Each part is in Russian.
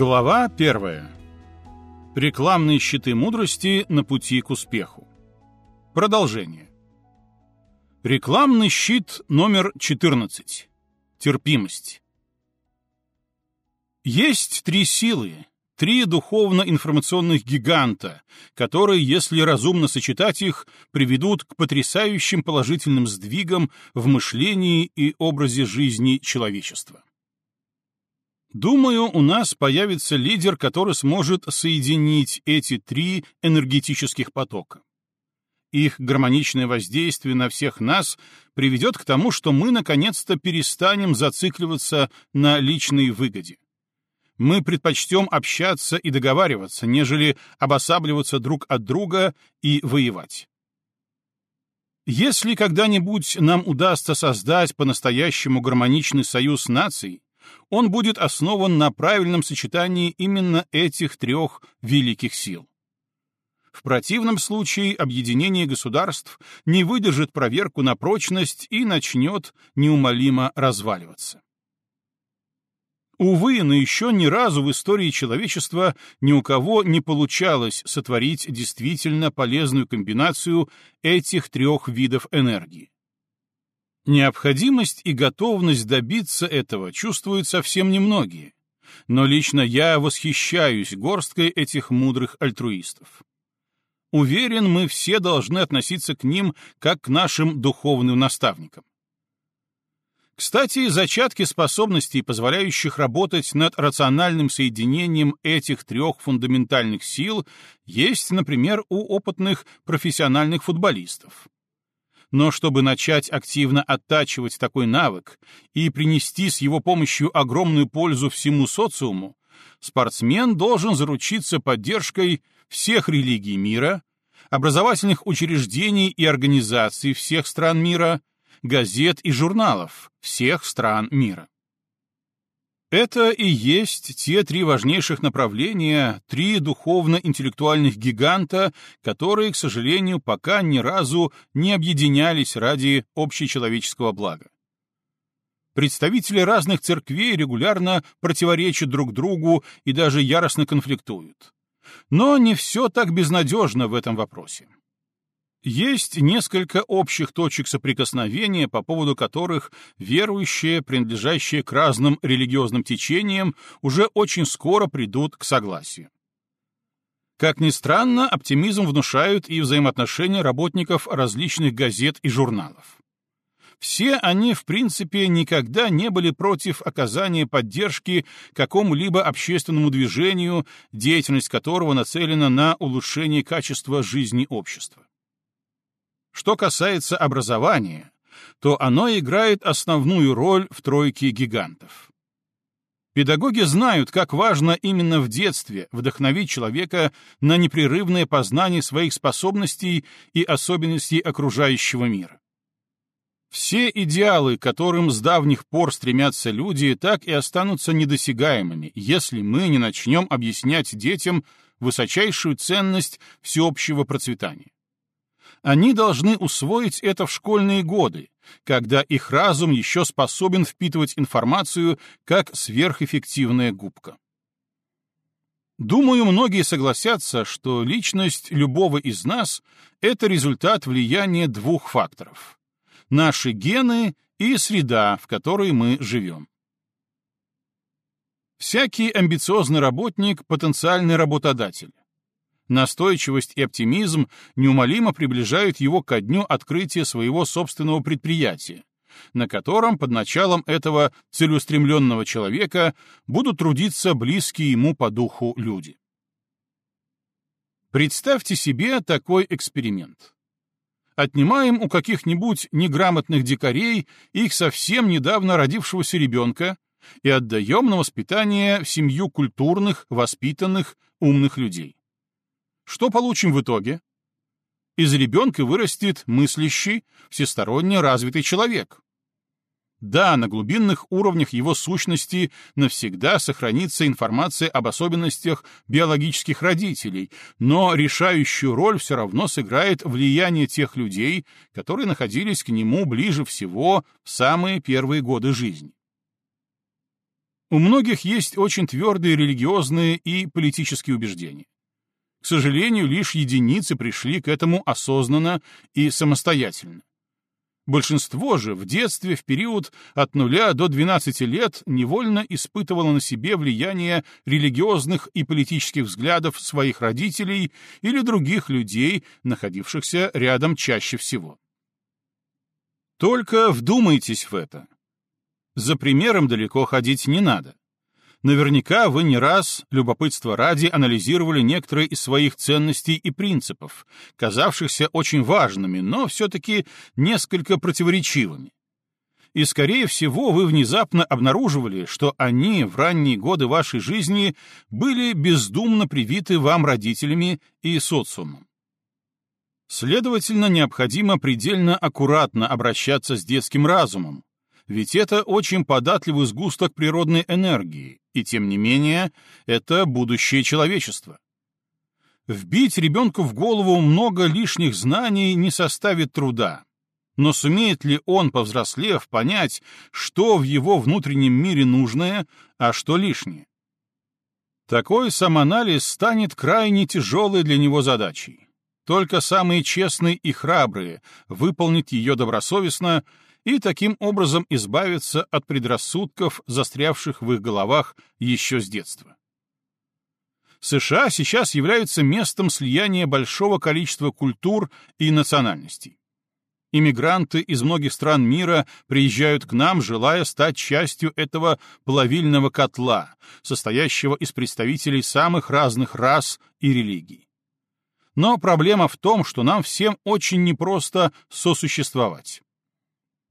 Глава первая. Рекламные щиты мудрости на пути к успеху. Продолжение. Рекламный щит номер 14. Терпимость. Есть три силы, три духовно-информационных гиганта, которые, если разумно сочетать их, приведут к потрясающим положительным сдвигам в мышлении и образе жизни человечества. Думаю, у нас появится лидер, который сможет соединить эти три энергетических потока. Их гармоничное воздействие на всех нас приведет к тому, что мы наконец-то перестанем зацикливаться на личной выгоде. Мы предпочтем общаться и договариваться, нежели обосабливаться друг от друга и воевать. Если когда-нибудь нам удастся создать по-настоящему гармоничный союз наций, он будет основан на правильном сочетании именно этих трех великих сил. В противном случае объединение государств не выдержит проверку на прочность и начнет неумолимо разваливаться. Увы, но еще ни разу в истории человечества ни у кого не получалось сотворить действительно полезную комбинацию этих трех видов энергии. Необходимость и готовность добиться этого чувствуют совсем немногие, но лично я восхищаюсь горсткой этих мудрых альтруистов. Уверен, мы все должны относиться к ним как к нашим духовным наставникам. Кстати, зачатки способностей, позволяющих работать над рациональным соединением этих трех фундаментальных сил, есть, например, у опытных профессиональных футболистов. Но чтобы начать активно оттачивать такой навык и принести с его помощью огромную пользу всему социуму, спортсмен должен заручиться поддержкой всех религий мира, образовательных учреждений и организаций всех стран мира, газет и журналов всех стран мира. Это и есть те три важнейших направления, три духовно-интеллектуальных гиганта, которые, к сожалению, пока ни разу не объединялись ради общечеловеческого блага. Представители разных церквей регулярно противоречат друг другу и даже яростно конфликтуют. Но не все так безнадежно в этом вопросе. Есть несколько общих точек соприкосновения, по поводу которых верующие, принадлежащие к разным религиозным течениям, уже очень скоро придут к согласию. Как ни странно, оптимизм внушают и взаимоотношения работников различных газет и журналов. Все они, в принципе, никогда не были против оказания поддержки какому-либо общественному движению, деятельность которого нацелена на улучшение качества жизни общества. Что касается образования, то оно играет основную роль в тройке гигантов. Педагоги знают, как важно именно в детстве вдохновить человека на непрерывное познание своих способностей и особенностей окружающего мира. Все идеалы, к которым с давних пор стремятся люди, так и останутся недосягаемыми, если мы не начнем объяснять детям высочайшую ценность всеобщего процветания. Они должны усвоить это в школьные годы, когда их разум еще способен впитывать информацию как сверхэффективная губка. Думаю, многие согласятся, что личность любого из нас — это результат влияния двух факторов — наши гены и среда, в которой мы живем. Всякий амбициозный работник — потенциальный работодатель. Настойчивость и оптимизм неумолимо приближают его ко дню открытия своего собственного предприятия, на котором под началом этого целеустремленного человека будут трудиться близкие ему по духу люди. Представьте себе такой эксперимент. Отнимаем у каких-нибудь неграмотных дикарей их совсем недавно родившегося ребенка и отдаем на воспитание в семью культурных, воспитанных, умных людей. Что получим в итоге? Из ребенка вырастет мыслящий, всесторонне развитый человек. Да, на глубинных уровнях его сущности навсегда сохранится информация об особенностях биологических родителей, но решающую роль все равно сыграет влияние тех людей, которые находились к нему ближе всего в самые первые годы жизни. У многих есть очень твердые религиозные и политические убеждения. К сожалению, лишь единицы пришли к этому осознанно и самостоятельно. Большинство же в детстве в период от нуля до 12 лет невольно испытывало на себе влияние религиозных и политических взглядов своих родителей или других людей, находившихся рядом чаще всего. Только вдумайтесь в это. За примером далеко ходить не надо. Наверняка вы не раз, любопытство ради, анализировали некоторые из своих ценностей и принципов, казавшихся очень важными, но все-таки несколько противоречивыми. И, скорее всего, вы внезапно обнаруживали, что они в ранние годы вашей жизни были бездумно привиты вам родителями и социумом. Следовательно, необходимо предельно аккуратно обращаться с детским разумом, ведь это очень податливый сгусток природной энергии, и тем не менее, это будущее человечества. Вбить ребенку в голову много лишних знаний не составит труда. Но сумеет ли он, повзрослев, понять, что в его внутреннем мире нужное, а что лишнее? Такой самоанализ станет крайне тяжелой для него задачей. Только самые честные и храбрые выполнят ее добросовестно и таким образом избавиться от предрассудков, застрявших в их головах еще с детства. США сейчас являются местом слияния большого количества культур и национальностей. Иммигранты из многих стран мира приезжают к нам, желая стать частью этого плавильного котла, состоящего из представителей самых разных рас и религий. Но проблема в том, что нам всем очень непросто сосуществовать.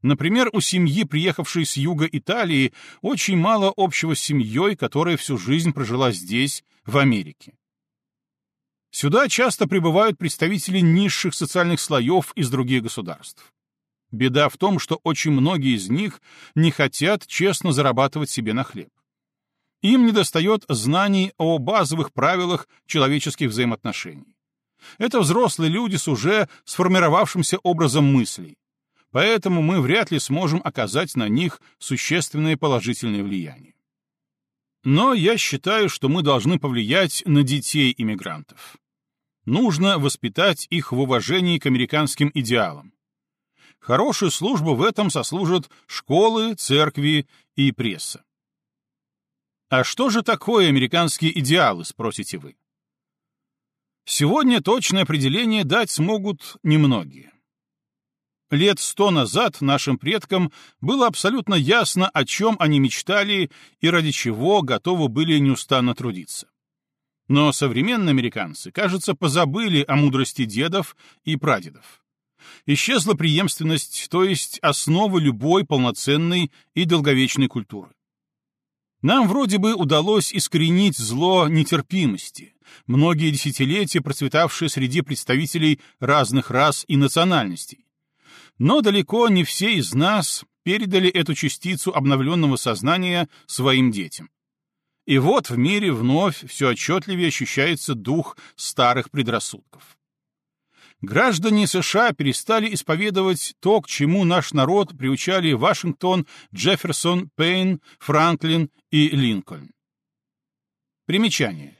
Например, у семьи, приехавшей с юга Италии, очень мало общего с семьей, которая всю жизнь прожила здесь, в Америке. Сюда часто прибывают представители низших социальных слоев из других государств. Беда в том, что очень многие из них не хотят честно зарабатывать себе на хлеб. Им недостает знаний о базовых правилах человеческих взаимоотношений. Это взрослые люди с уже сформировавшимся образом мыслей, поэтому мы вряд ли сможем оказать на них существенное положительное влияние. Но я считаю, что мы должны повлиять на детей иммигрантов. Нужно воспитать их в уважении к американским идеалам. Хорошую службу в этом сослужат школы, церкви и пресса. А что же такое американские идеалы, спросите вы? Сегодня точное определение дать смогут немногие. Лет сто назад нашим предкам было абсолютно ясно, о чем они мечтали и ради чего готовы были неустанно трудиться. Но современные американцы, кажется, позабыли о мудрости дедов и прадедов. Исчезла преемственность, то есть основа любой полноценной и долговечной культуры. Нам вроде бы удалось искоренить зло нетерпимости, многие десятилетия процветавшее среди представителей разных рас и национальностей, но далеко не все из нас передали эту частицу обновленного сознания своим детям. И вот в мире вновь все отчетливее ощущается дух старых предрассудков. Граждане США перестали исповедовать то, к чему наш народ приучали Вашингтон, Джефферсон, Пейн, Франклин и Линкольн. Примечание.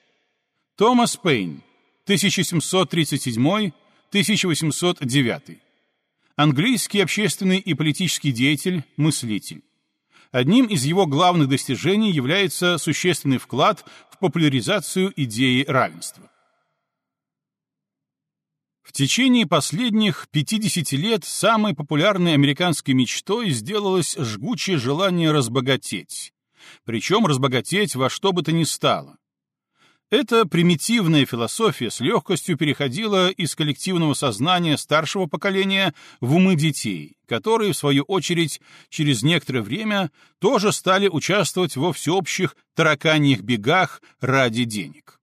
Томас Пейн, 1737-1809 английский общественный и политический деятель, мыслитель. Одним из его главных достижений является существенный вклад в популяризацию идеи равенства. В течение последних 50 лет самой популярной американской мечтой сделалось жгучее желание разбогатеть. Причем разбогатеть во что бы то ни стало. Эта примитивная философия с легкостью переходила из коллективного сознания старшего поколения в умы детей, которые, в свою очередь, через некоторое время тоже стали участвовать во всеобщих тараканьих бегах ради денег.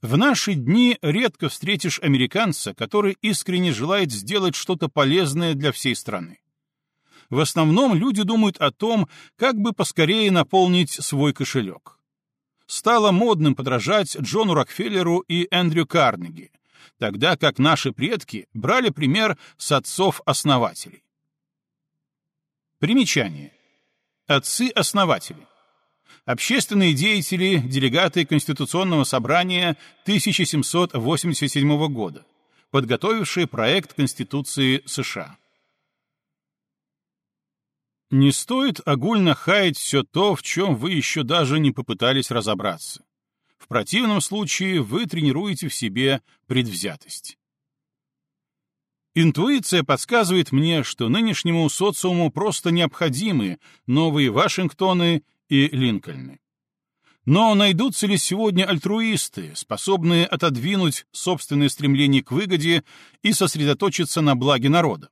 В наши дни редко встретишь американца, который искренне желает сделать что-то полезное для всей страны. В основном люди думают о том, как бы поскорее наполнить свой кошелек стало модным подражать Джону Рокфеллеру и Эндрю Карнеги, тогда как наши предки брали пример с отцов-основателей. Примечание. Отцы-основатели. общественные деятели, делегаты Конституционного собрания 1787 года, подготовившие проект Конституции США. Не стоит огульно хаять все то, в чем вы еще даже не попытались разобраться. В противном случае вы тренируете в себе предвзятость. Интуиция подсказывает мне, что нынешнему социуму просто необходимы новые Вашингтоны и Линкольны. Но найдутся ли сегодня альтруисты, способные отодвинуть собственное стремление к выгоде и сосредоточиться на благе народа?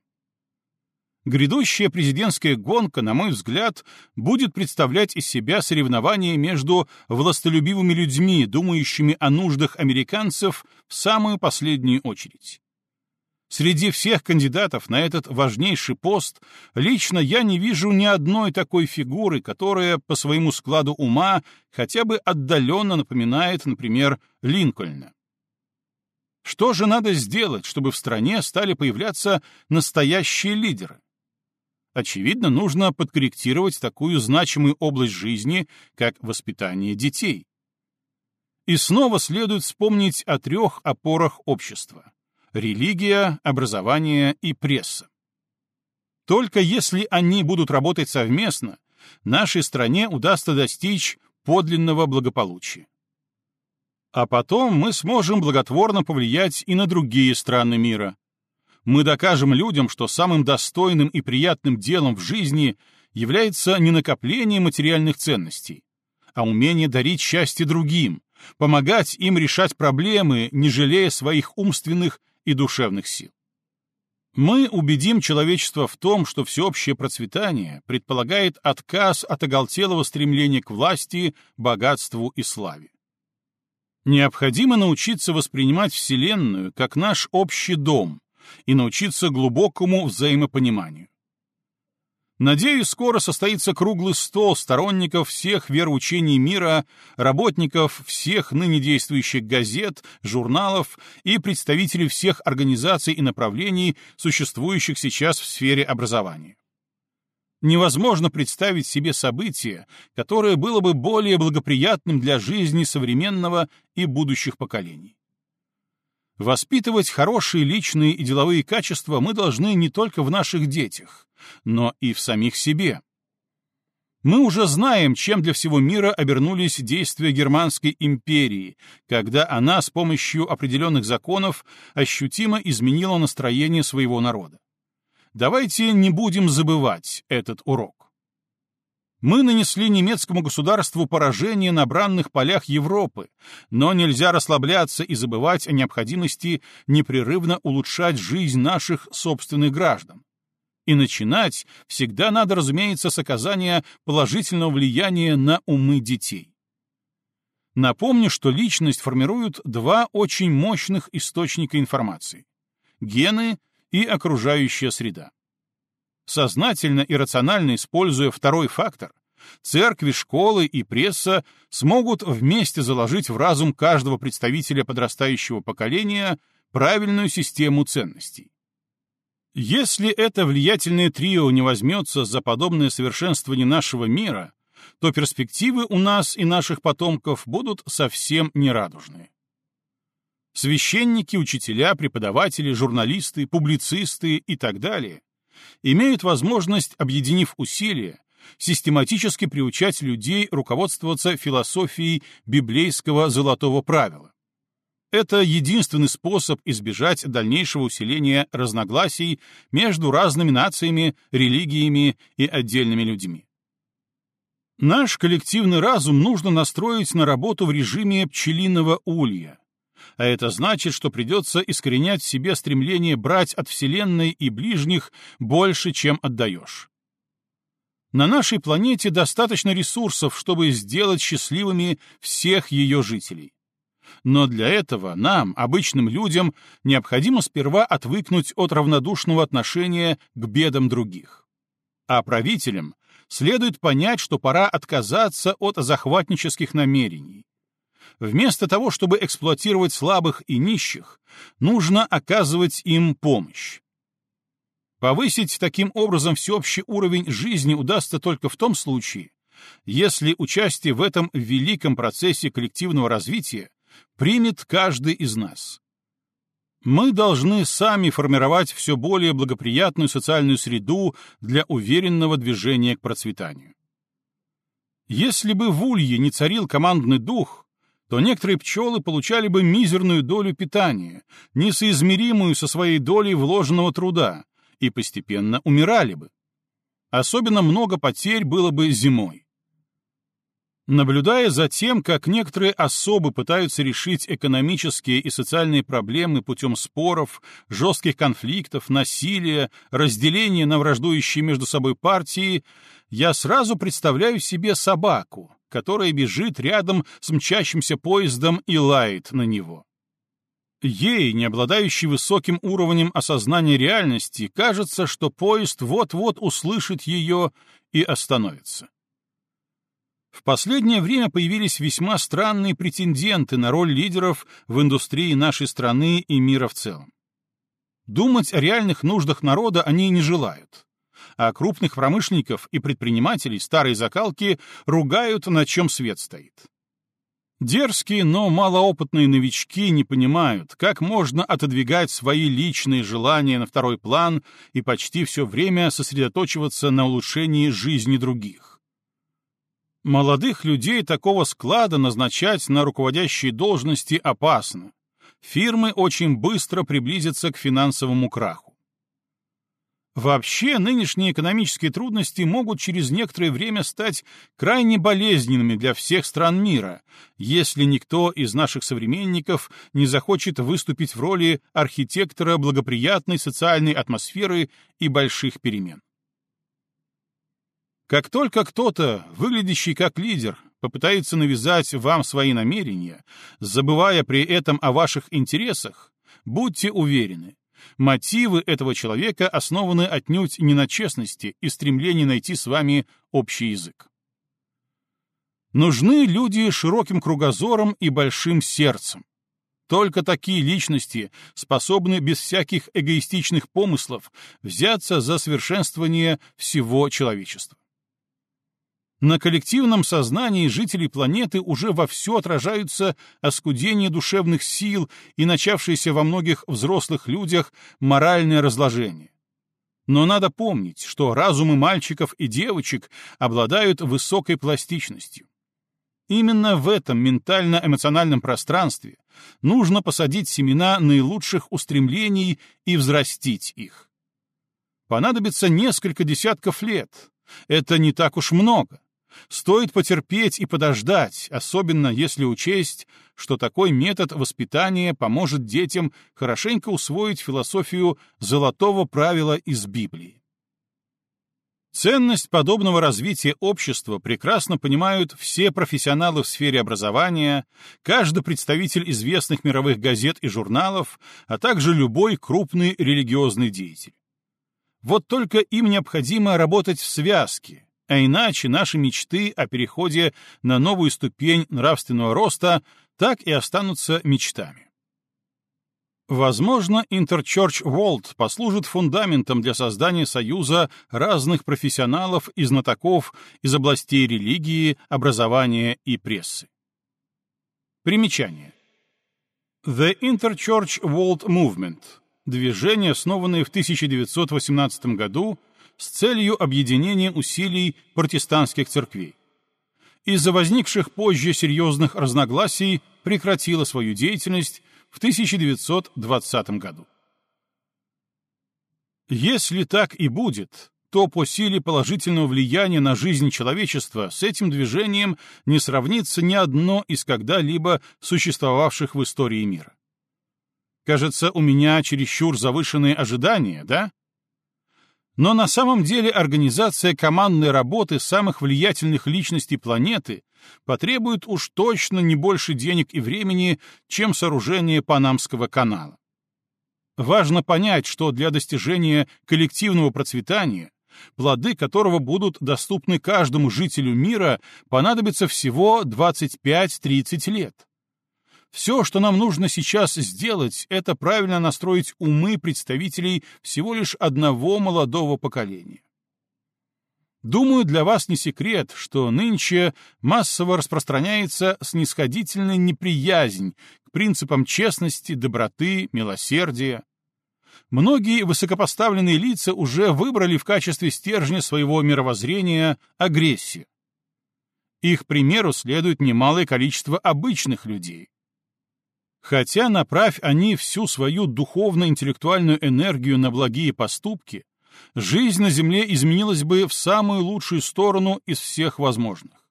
Грядущая президентская гонка, на мой взгляд, будет представлять из себя соревнование между властолюбивыми людьми, думающими о нуждах американцев в самую последнюю очередь. Среди всех кандидатов на этот важнейший пост лично я не вижу ни одной такой фигуры, которая по своему складу ума хотя бы отдаленно напоминает, например, Линкольна. Что же надо сделать, чтобы в стране стали появляться настоящие лидеры? Очевидно, нужно подкорректировать такую значимую область жизни, как воспитание детей. И снова следует вспомнить о трех опорах общества — религия, образование и пресса. Только если они будут работать совместно, нашей стране удастся достичь подлинного благополучия. А потом мы сможем благотворно повлиять и на другие страны мира, мы докажем людям, что самым достойным и приятным делом в жизни является не накопление материальных ценностей, а умение дарить счастье другим, помогать им решать проблемы, не жалея своих умственных и душевных сил. Мы убедим человечество в том, что всеобщее процветание предполагает отказ от оголтелого стремления к власти, богатству и славе. Необходимо научиться воспринимать Вселенную как наш общий дом, и научиться глубокому взаимопониманию. Надеюсь, скоро состоится круглый стол сторонников всех вероучений мира, работников всех ныне действующих газет, журналов и представителей всех организаций и направлений, существующих сейчас в сфере образования. Невозможно представить себе событие, которое было бы более благоприятным для жизни современного и будущих поколений. Воспитывать хорошие личные и деловые качества мы должны не только в наших детях, но и в самих себе. Мы уже знаем, чем для всего мира обернулись действия Германской империи, когда она с помощью определенных законов ощутимо изменила настроение своего народа. Давайте не будем забывать этот урок. Мы нанесли немецкому государству поражение на бранных полях Европы, но нельзя расслабляться и забывать о необходимости непрерывно улучшать жизнь наших собственных граждан. И начинать всегда надо, разумеется, с оказания положительного влияния на умы детей. Напомню, что личность формируют два очень мощных источника информации — гены и окружающая среда. Сознательно и рационально используя второй фактор, церкви, школы и пресса смогут вместе заложить в разум каждого представителя подрастающего поколения правильную систему ценностей. Если это влиятельное трио не возьмется за подобное совершенствование нашего мира, то перспективы у нас и наших потомков будут совсем нерадужные. Священники, учителя, преподаватели, журналисты, публицисты и так далее имеют возможность, объединив усилия, систематически приучать людей руководствоваться философией библейского золотого правила. Это единственный способ избежать дальнейшего усиления разногласий между разными нациями, религиями и отдельными людьми. Наш коллективный разум нужно настроить на работу в режиме пчелиного улья, а это значит, что придется искоренять в себе стремление брать от Вселенной и ближних больше, чем отдаешь. На нашей планете достаточно ресурсов, чтобы сделать счастливыми всех ее жителей. Но для этого нам, обычным людям, необходимо сперва отвыкнуть от равнодушного отношения к бедам других. А правителям следует понять, что пора отказаться от захватнических намерений, Вместо того, чтобы эксплуатировать слабых и нищих, нужно оказывать им помощь. Повысить таким образом всеобщий уровень жизни удастся только в том случае, если участие в этом великом процессе коллективного развития примет каждый из нас. Мы должны сами формировать все более благоприятную социальную среду для уверенного движения к процветанию. Если бы в улье не царил командный дух, то некоторые пчелы получали бы мизерную долю питания, несоизмеримую со своей долей вложенного труда, и постепенно умирали бы. Особенно много потерь было бы зимой. Наблюдая за тем, как некоторые особы пытаются решить экономические и социальные проблемы путем споров, жестких конфликтов, насилия, разделения на враждующие между собой партии, я сразу представляю себе собаку, которая бежит рядом с мчащимся поездом и лает на него. Ей, не обладающей высоким уровнем осознания реальности, кажется, что поезд вот-вот услышит ее и остановится. В последнее время появились весьма странные претенденты на роль лидеров в индустрии нашей страны и мира в целом. Думать о реальных нуждах народа они не желают, а крупных промышленников и предпринимателей старой закалки ругают, на чем свет стоит. Дерзкие, но малоопытные новички не понимают, как можно отодвигать свои личные желания на второй план и почти все время сосредоточиваться на улучшении жизни других. Молодых людей такого склада назначать на руководящие должности опасно. Фирмы очень быстро приблизятся к финансовому краху. Вообще, нынешние экономические трудности могут через некоторое время стать крайне болезненными для всех стран мира, если никто из наших современников не захочет выступить в роли архитектора благоприятной социальной атмосферы и больших перемен. Как только кто-то, выглядящий как лидер, попытается навязать вам свои намерения, забывая при этом о ваших интересах, будьте уверены, мотивы этого человека основаны отнюдь не на честности и стремлении найти с вами общий язык. Нужны люди широким кругозором и большим сердцем. Только такие личности способны без всяких эгоистичных помыслов взяться за совершенствование всего человечества. На коллективном сознании жителей планеты уже вовсю отражаются оскудение душевных сил и начавшееся во многих взрослых людях моральное разложение. Но надо помнить, что разумы мальчиков и девочек обладают высокой пластичностью. Именно в этом ментально-эмоциональном пространстве нужно посадить семена наилучших устремлений и взрастить их. Понадобится несколько десятков лет. Это не так уж много. Стоит потерпеть и подождать, особенно если учесть, что такой метод воспитания поможет детям хорошенько усвоить философию золотого правила из Библии. Ценность подобного развития общества прекрасно понимают все профессионалы в сфере образования, каждый представитель известных мировых газет и журналов, а также любой крупный религиозный деятель. Вот только им необходимо работать в связке, а иначе наши мечты о переходе на новую ступень нравственного роста так и останутся мечтами. Возможно, Interchurch World послужит фундаментом для создания союза разных профессионалов и знатоков из областей религии, образования и прессы. Примечание. The Interchurch World Movement — движение, основанное в 1918 году с целью объединения усилий протестантских церквей. Из-за возникших позже серьезных разногласий прекратила свою деятельность в 1920 году. Если так и будет, то по силе положительного влияния на жизнь человечества с этим движением не сравнится ни одно из когда-либо существовавших в истории мира. Кажется, у меня чересчур завышенные ожидания, да? Но на самом деле организация командной работы самых влиятельных личностей планеты потребует уж точно не больше денег и времени, чем сооружение Панамского канала. Важно понять, что для достижения коллективного процветания, плоды которого будут доступны каждому жителю мира, понадобится всего 25-30 лет. Все, что нам нужно сейчас сделать, это правильно настроить умы представителей всего лишь одного молодого поколения. Думаю, для вас не секрет, что нынче массово распространяется снисходительная неприязнь к принципам честности, доброты, милосердия. Многие высокопоставленные лица уже выбрали в качестве стержня своего мировоззрения агрессию. Их примеру следует немалое количество обычных людей. Хотя направь они всю свою духовно-интеллектуальную энергию на благие поступки, жизнь на Земле изменилась бы в самую лучшую сторону из всех возможных.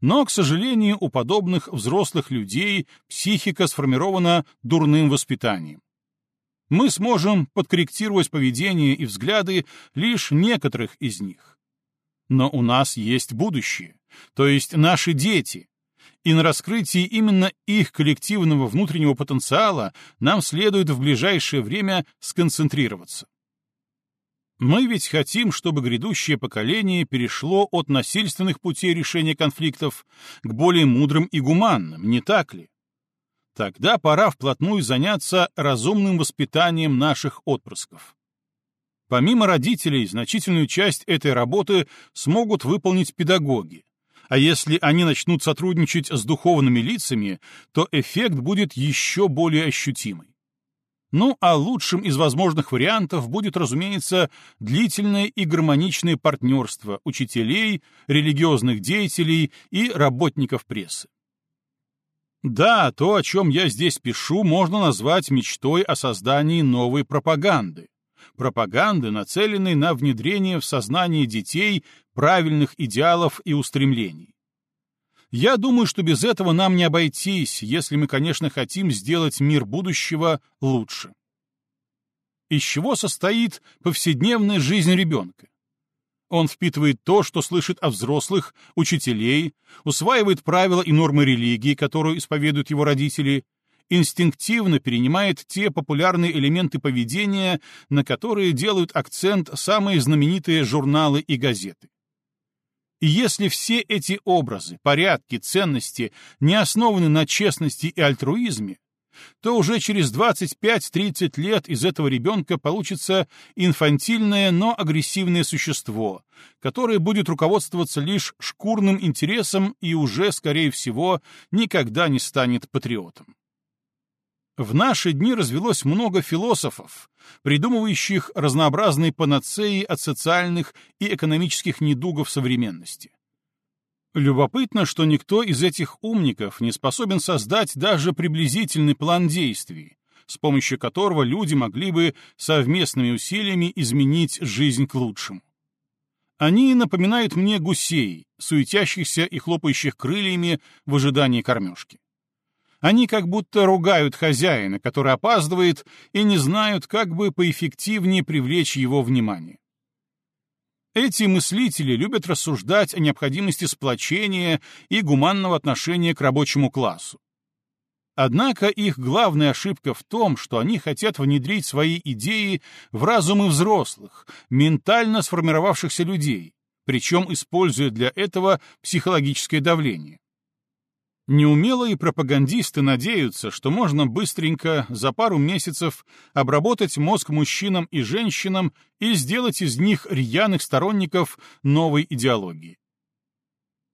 Но, к сожалению, у подобных взрослых людей психика сформирована дурным воспитанием. Мы сможем подкорректировать поведение и взгляды лишь некоторых из них. Но у нас есть будущее, то есть наши дети, и на раскрытии именно их коллективного внутреннего потенциала нам следует в ближайшее время сконцентрироваться. Мы ведь хотим, чтобы грядущее поколение перешло от насильственных путей решения конфликтов к более мудрым и гуманным, не так ли? Тогда пора вплотную заняться разумным воспитанием наших отпрысков. Помимо родителей, значительную часть этой работы смогут выполнить педагоги, а если они начнут сотрудничать с духовными лицами, то эффект будет еще более ощутимый. Ну, а лучшим из возможных вариантов будет, разумеется, длительное и гармоничное партнерство учителей, религиозных деятелей и работников прессы. Да, то, о чем я здесь пишу, можно назвать мечтой о создании новой пропаганды. Пропаганды, нацеленной на внедрение в сознание детей правильных идеалов и устремлений. Я думаю, что без этого нам не обойтись, если мы, конечно, хотим сделать мир будущего лучше. Из чего состоит повседневная жизнь ребенка? Он впитывает то, что слышит от взрослых, учителей, усваивает правила и нормы религии, которую исповедуют его родители, инстинктивно перенимает те популярные элементы поведения, на которые делают акцент самые знаменитые журналы и газеты. И если все эти образы, порядки, ценности не основаны на честности и альтруизме, то уже через 25-30 лет из этого ребенка получится инфантильное, но агрессивное существо, которое будет руководствоваться лишь шкурным интересом и уже, скорее всего, никогда не станет патриотом. В наши дни развелось много философов, придумывающих разнообразные панацеи от социальных и экономических недугов современности. Любопытно, что никто из этих умников не способен создать даже приблизительный план действий, с помощью которого люди могли бы совместными усилиями изменить жизнь к лучшему. Они напоминают мне гусей, суетящихся и хлопающих крыльями в ожидании кормежки. Они как будто ругают хозяина, который опаздывает, и не знают, как бы поэффективнее привлечь его внимание. Эти мыслители любят рассуждать о необходимости сплочения и гуманного отношения к рабочему классу. Однако их главная ошибка в том, что они хотят внедрить свои идеи в разумы взрослых, ментально сформировавшихся людей, причем используя для этого психологическое давление. Неумелые пропагандисты надеются, что можно быстренько, за пару месяцев, обработать мозг мужчинам и женщинам и сделать из них рьяных сторонников новой идеологии.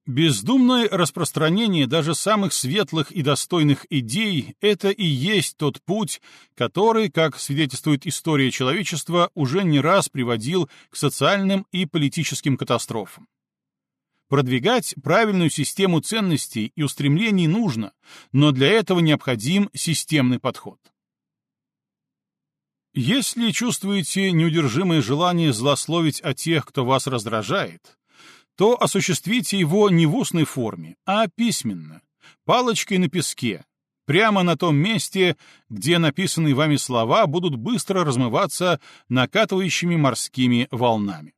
Бездумное распространение даже самых светлых и достойных идей — это и есть тот путь, который, как свидетельствует история человечества, уже не раз приводил к социальным и политическим катастрофам. Продвигать правильную систему ценностей и устремлений нужно, но для этого необходим системный подход. Если чувствуете неудержимое желание злословить о тех, кто вас раздражает, то осуществите его не в устной форме, а письменно, палочкой на песке, прямо на том месте, где написанные вами слова будут быстро размываться накатывающими морскими волнами.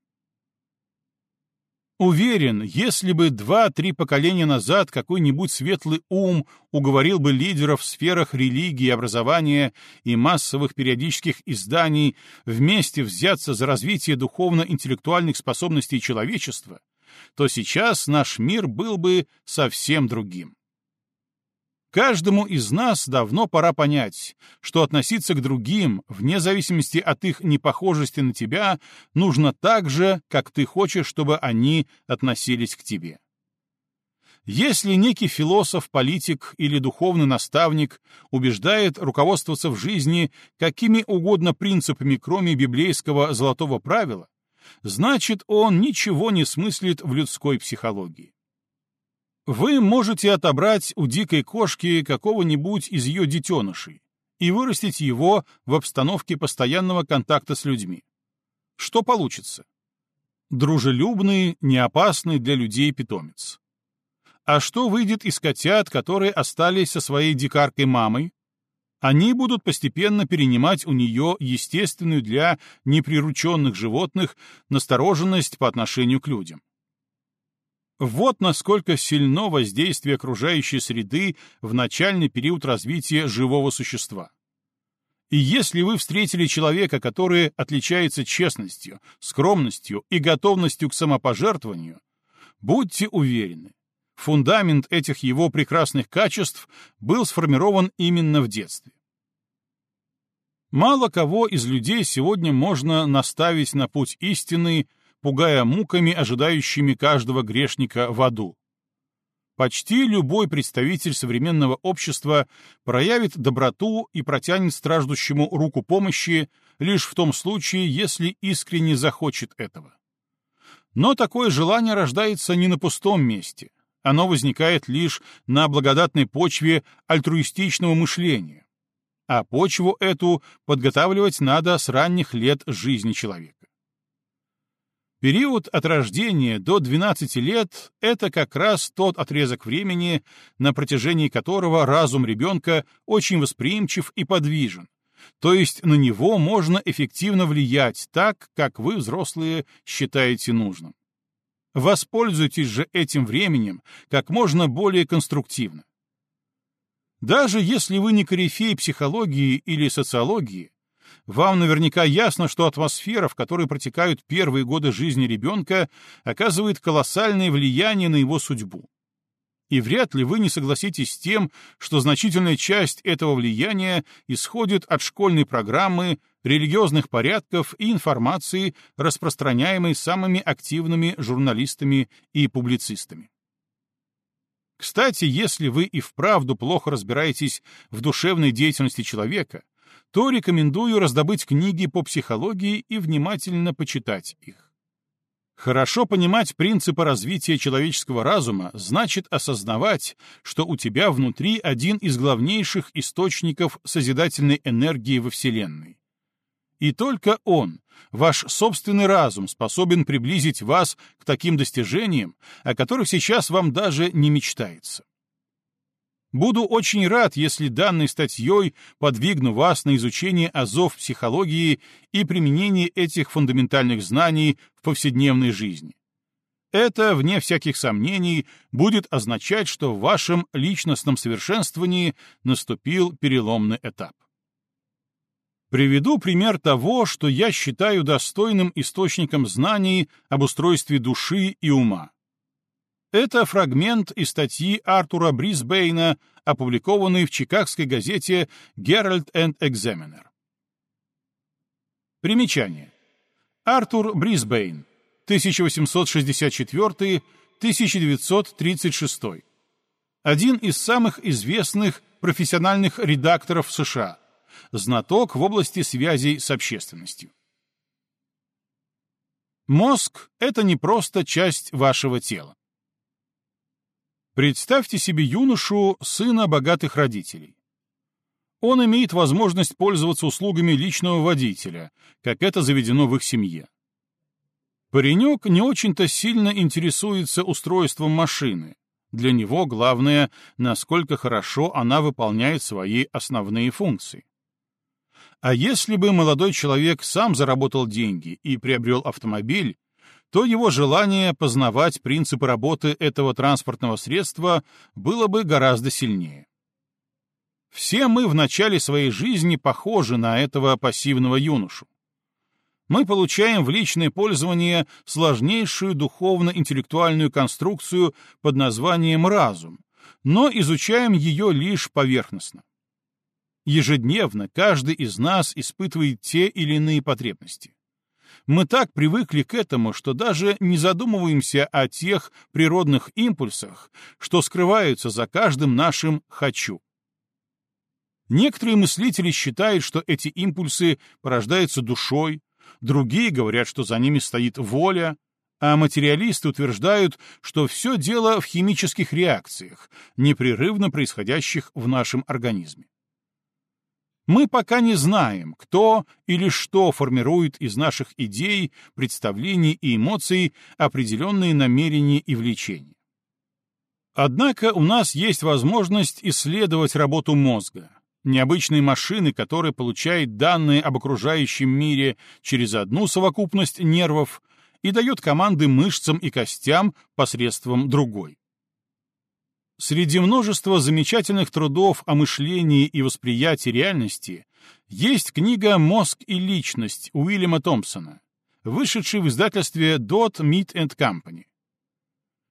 Уверен, если бы два-три поколения назад какой-нибудь светлый ум уговорил бы лидеров в сферах религии, образования и массовых периодических изданий вместе взяться за развитие духовно-интеллектуальных способностей человечества, то сейчас наш мир был бы совсем другим. Каждому из нас давно пора понять, что относиться к другим, вне зависимости от их непохожести на тебя, нужно так же, как ты хочешь, чтобы они относились к тебе. Если некий философ, политик или духовный наставник убеждает руководствоваться в жизни какими угодно принципами, кроме библейского золотого правила, значит, он ничего не смыслит в людской психологии. Вы можете отобрать у дикой кошки какого-нибудь из ее детенышей и вырастить его в обстановке постоянного контакта с людьми. Что получится? Дружелюбный, неопасный для людей питомец. А что выйдет из котят, которые остались со своей дикаркой мамой? Они будут постепенно перенимать у нее естественную для неприрученных животных настороженность по отношению к людям. Вот насколько сильно воздействие окружающей среды в начальный период развития живого существа. И если вы встретили человека, который отличается честностью, скромностью и готовностью к самопожертвованию, будьте уверены, фундамент этих его прекрасных качеств был сформирован именно в детстве. Мало кого из людей сегодня можно наставить на путь истины пугая муками, ожидающими каждого грешника в аду. Почти любой представитель современного общества проявит доброту и протянет страждущему руку помощи лишь в том случае, если искренне захочет этого. Но такое желание рождается не на пустом месте. Оно возникает лишь на благодатной почве альтруистичного мышления. А почву эту подготавливать надо с ранних лет жизни человека. Период от рождения до 12 лет — это как раз тот отрезок времени, на протяжении которого разум ребенка очень восприимчив и подвижен, то есть на него можно эффективно влиять так, как вы, взрослые, считаете нужным. Воспользуйтесь же этим временем как можно более конструктивно. Даже если вы не корифей психологии или социологии, вам наверняка ясно, что атмосфера, в которой протекают первые годы жизни ребенка, оказывает колоссальное влияние на его судьбу. И вряд ли вы не согласитесь с тем, что значительная часть этого влияния исходит от школьной программы, религиозных порядков и информации, распространяемой самыми активными журналистами и публицистами. Кстати, если вы и вправду плохо разбираетесь в душевной деятельности человека, то рекомендую раздобыть книги по психологии и внимательно почитать их. Хорошо понимать принципы развития человеческого разума значит осознавать, что у тебя внутри один из главнейших источников созидательной энергии во Вселенной. И только он, ваш собственный разум, способен приблизить вас к таким достижениям, о которых сейчас вам даже не мечтается. Буду очень рад, если данной статьей подвигну вас на изучение азов психологии и применение этих фундаментальных знаний в повседневной жизни. Это, вне всяких сомнений, будет означать, что в вашем личностном совершенствовании наступил переломный этап. Приведу пример того, что я считаю достойным источником знаний об устройстве души и ума. Это фрагмент из статьи Артура Брисбейна, опубликованной в чикагской газете Herald and Examiner. Примечание. Артур Брисбейн, 1864-1936. Один из самых известных профессиональных редакторов США, знаток в области связей с общественностью. Мозг — это не просто часть вашего тела. Представьте себе юношу, сына богатых родителей. Он имеет возможность пользоваться услугами личного водителя, как это заведено в их семье. Паренек не очень-то сильно интересуется устройством машины. Для него главное, насколько хорошо она выполняет свои основные функции. А если бы молодой человек сам заработал деньги и приобрел автомобиль, то его желание познавать принципы работы этого транспортного средства было бы гораздо сильнее. Все мы в начале своей жизни похожи на этого пассивного юношу. Мы получаем в личное пользование сложнейшую духовно-интеллектуальную конструкцию под названием разум, но изучаем ее лишь поверхностно. Ежедневно каждый из нас испытывает те или иные потребности. Мы так привыкли к этому, что даже не задумываемся о тех природных импульсах, что скрываются за каждым нашим «хочу». Некоторые мыслители считают, что эти импульсы порождаются душой, другие говорят, что за ними стоит воля, а материалисты утверждают, что все дело в химических реакциях, непрерывно происходящих в нашем организме. Мы пока не знаем, кто или что формирует из наших идей, представлений и эмоций определенные намерения и влечения. Однако у нас есть возможность исследовать работу мозга, необычной машины, которая получает данные об окружающем мире через одну совокупность нервов и дает команды мышцам и костям посредством другой. Среди множества замечательных трудов о мышлении и восприятии реальности есть книга «Мозг и личность» Уильяма Томпсона, вышедшая в издательстве Dot Meat and Company.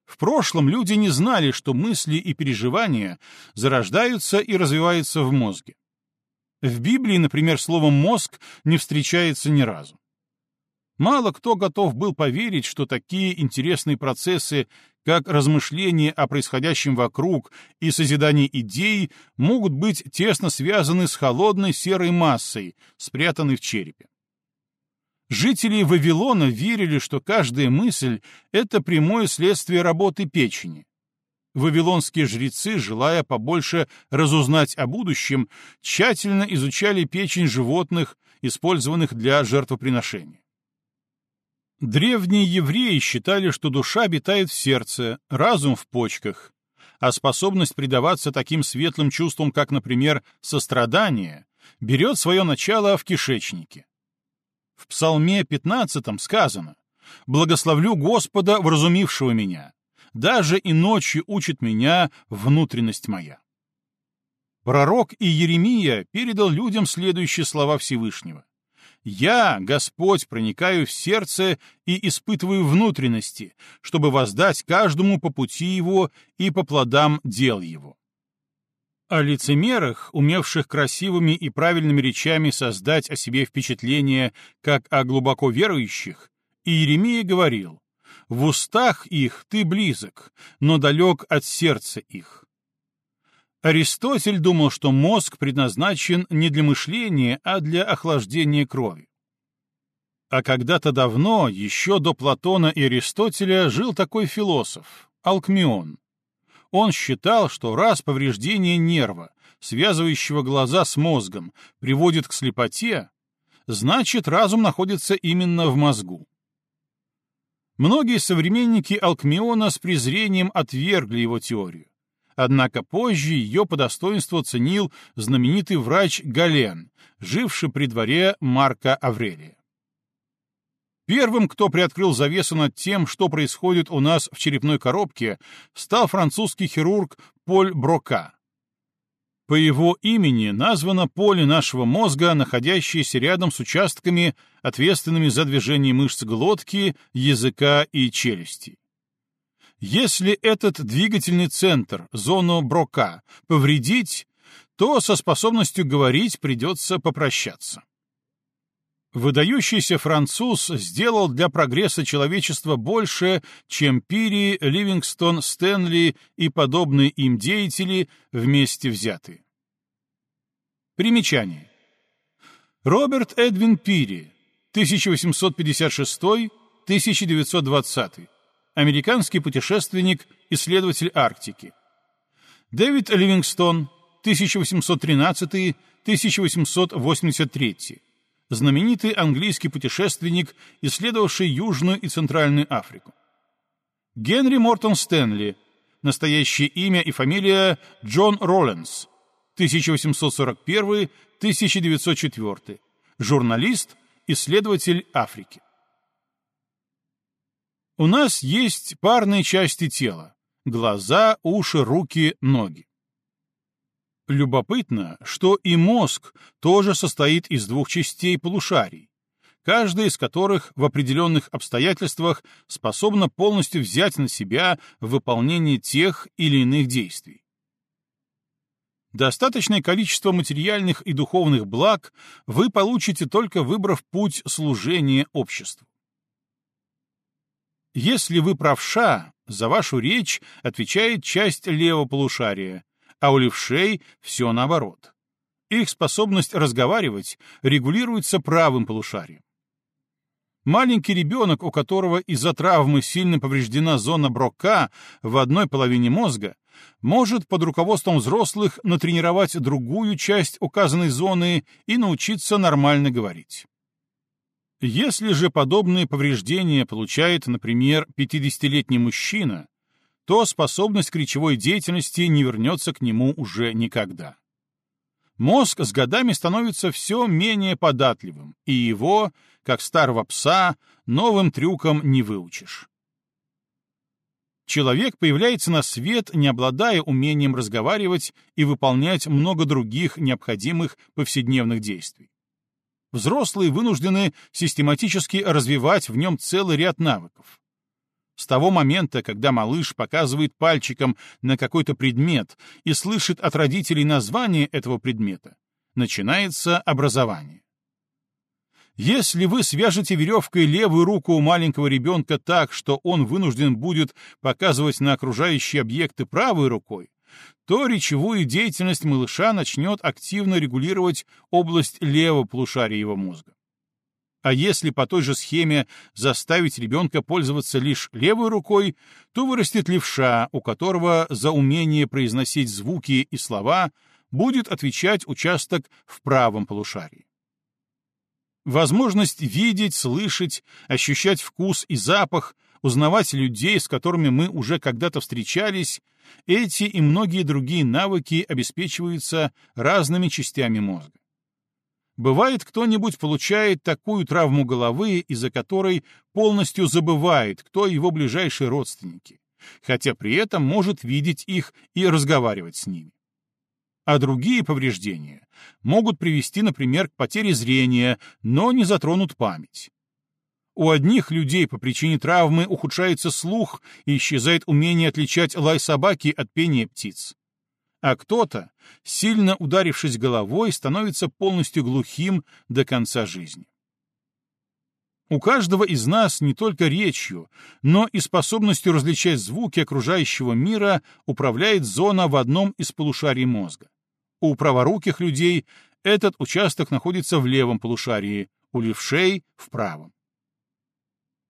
В прошлом люди не знали, что мысли и переживания зарождаются и развиваются в мозге. В Библии, например, слово «мозг» не встречается ни разу. Мало кто готов был поверить, что такие интересные процессы, как размышления о происходящем вокруг и созидание идей, могут быть тесно связаны с холодной серой массой, спрятанной в черепе. Жители Вавилона верили, что каждая мысль — это прямое следствие работы печени. Вавилонские жрецы, желая побольше разузнать о будущем, тщательно изучали печень животных, использованных для жертвоприношения. Древние евреи считали, что душа обитает в сердце, разум в почках, а способность предаваться таким светлым чувствам, как, например, сострадание, берет свое начало в кишечнике. В Псалме 15 сказано «Благословлю Господа, вразумившего меня, даже и ночью учит меня внутренность моя». Пророк Иеремия передал людям следующие слова Всевышнего. Я, Господь, проникаю в сердце и испытываю внутренности, чтобы воздать каждому по пути его и по плодам дел его. О лицемерах, умевших красивыми и правильными речами создать о себе впечатление, как о глубоко верующих, Иеремия говорил, «В устах их ты близок, но далек от сердца их». Аристотель думал, что мозг предназначен не для мышления, а для охлаждения крови. А когда-то давно, еще до Платона и Аристотеля, жил такой философ — Алкмион. Он считал, что раз повреждение нерва, связывающего глаза с мозгом, приводит к слепоте, значит, разум находится именно в мозгу. Многие современники Алкмиона с презрением отвергли его теорию. Однако позже ее по достоинству оценил знаменитый врач Гален, живший при дворе Марка Аврелия. Первым, кто приоткрыл завесу над тем, что происходит у нас в черепной коробке, стал французский хирург Поль Брока. По его имени названо поле нашего мозга, находящееся рядом с участками, ответственными за движение мышц глотки, языка и челюсти. Если этот двигательный центр, зону Брока, повредить, то со способностью говорить придется попрощаться. Выдающийся француз сделал для прогресса человечества больше, чем Пири, Ливингстон, Стэнли и подобные им деятели вместе взятые. Примечание. Роберт Эдвин Пири, 1856-1920 американский путешественник, исследователь Арктики. Дэвид Ливингстон, 1813-1883, знаменитый английский путешественник, исследовавший Южную и Центральную Африку. Генри Мортон Стэнли, настоящее имя и фамилия Джон Роллинс, 1841-1904, журналист, исследователь Африки. У нас есть парные части тела — глаза, уши, руки, ноги. Любопытно, что и мозг тоже состоит из двух частей полушарий, каждая из которых в определенных обстоятельствах способна полностью взять на себя выполнение тех или иных действий. Достаточное количество материальных и духовных благ вы получите только выбрав путь служения обществу. Если вы правша, за вашу речь отвечает часть левого полушария, а у левшей все наоборот. Их способность разговаривать регулируется правым полушарием. Маленький ребенок, у которого из-за травмы сильно повреждена зона Брока в одной половине мозга, может под руководством взрослых натренировать другую часть указанной зоны и научиться нормально говорить. Если же подобные повреждения получает, например, 50-летний мужчина, то способность к речевой деятельности не вернется к нему уже никогда. Мозг с годами становится все менее податливым, и его, как старого пса, новым трюком не выучишь. Человек появляется на свет, не обладая умением разговаривать и выполнять много других необходимых повседневных действий. Взрослые вынуждены систематически развивать в нем целый ряд навыков. С того момента, когда малыш показывает пальчиком на какой-то предмет и слышит от родителей название этого предмета, начинается образование. Если вы свяжете веревкой левую руку у маленького ребенка так, что он вынужден будет показывать на окружающие объекты правой рукой, то речевую деятельность малыша начнет активно регулировать область левого полушария его мозга. А если по той же схеме заставить ребенка пользоваться лишь левой рукой, то вырастет левша, у которого за умение произносить звуки и слова будет отвечать участок в правом полушарии. Возможность видеть, слышать, ощущать вкус и запах, узнавать людей, с которыми мы уже когда-то встречались, эти и многие другие навыки обеспечиваются разными частями мозга. Бывает, кто-нибудь получает такую травму головы, из-за которой полностью забывает, кто его ближайшие родственники, хотя при этом может видеть их и разговаривать с ними а другие повреждения могут привести, например, к потере зрения, но не затронут память. У одних людей по причине травмы ухудшается слух и исчезает умение отличать лай собаки от пения птиц. А кто-то, сильно ударившись головой, становится полностью глухим до конца жизни. У каждого из нас не только речью, но и способностью различать звуки окружающего мира управляет зона в одном из полушарий мозга. У праворуких людей этот участок находится в левом полушарии, у левшей — в правом.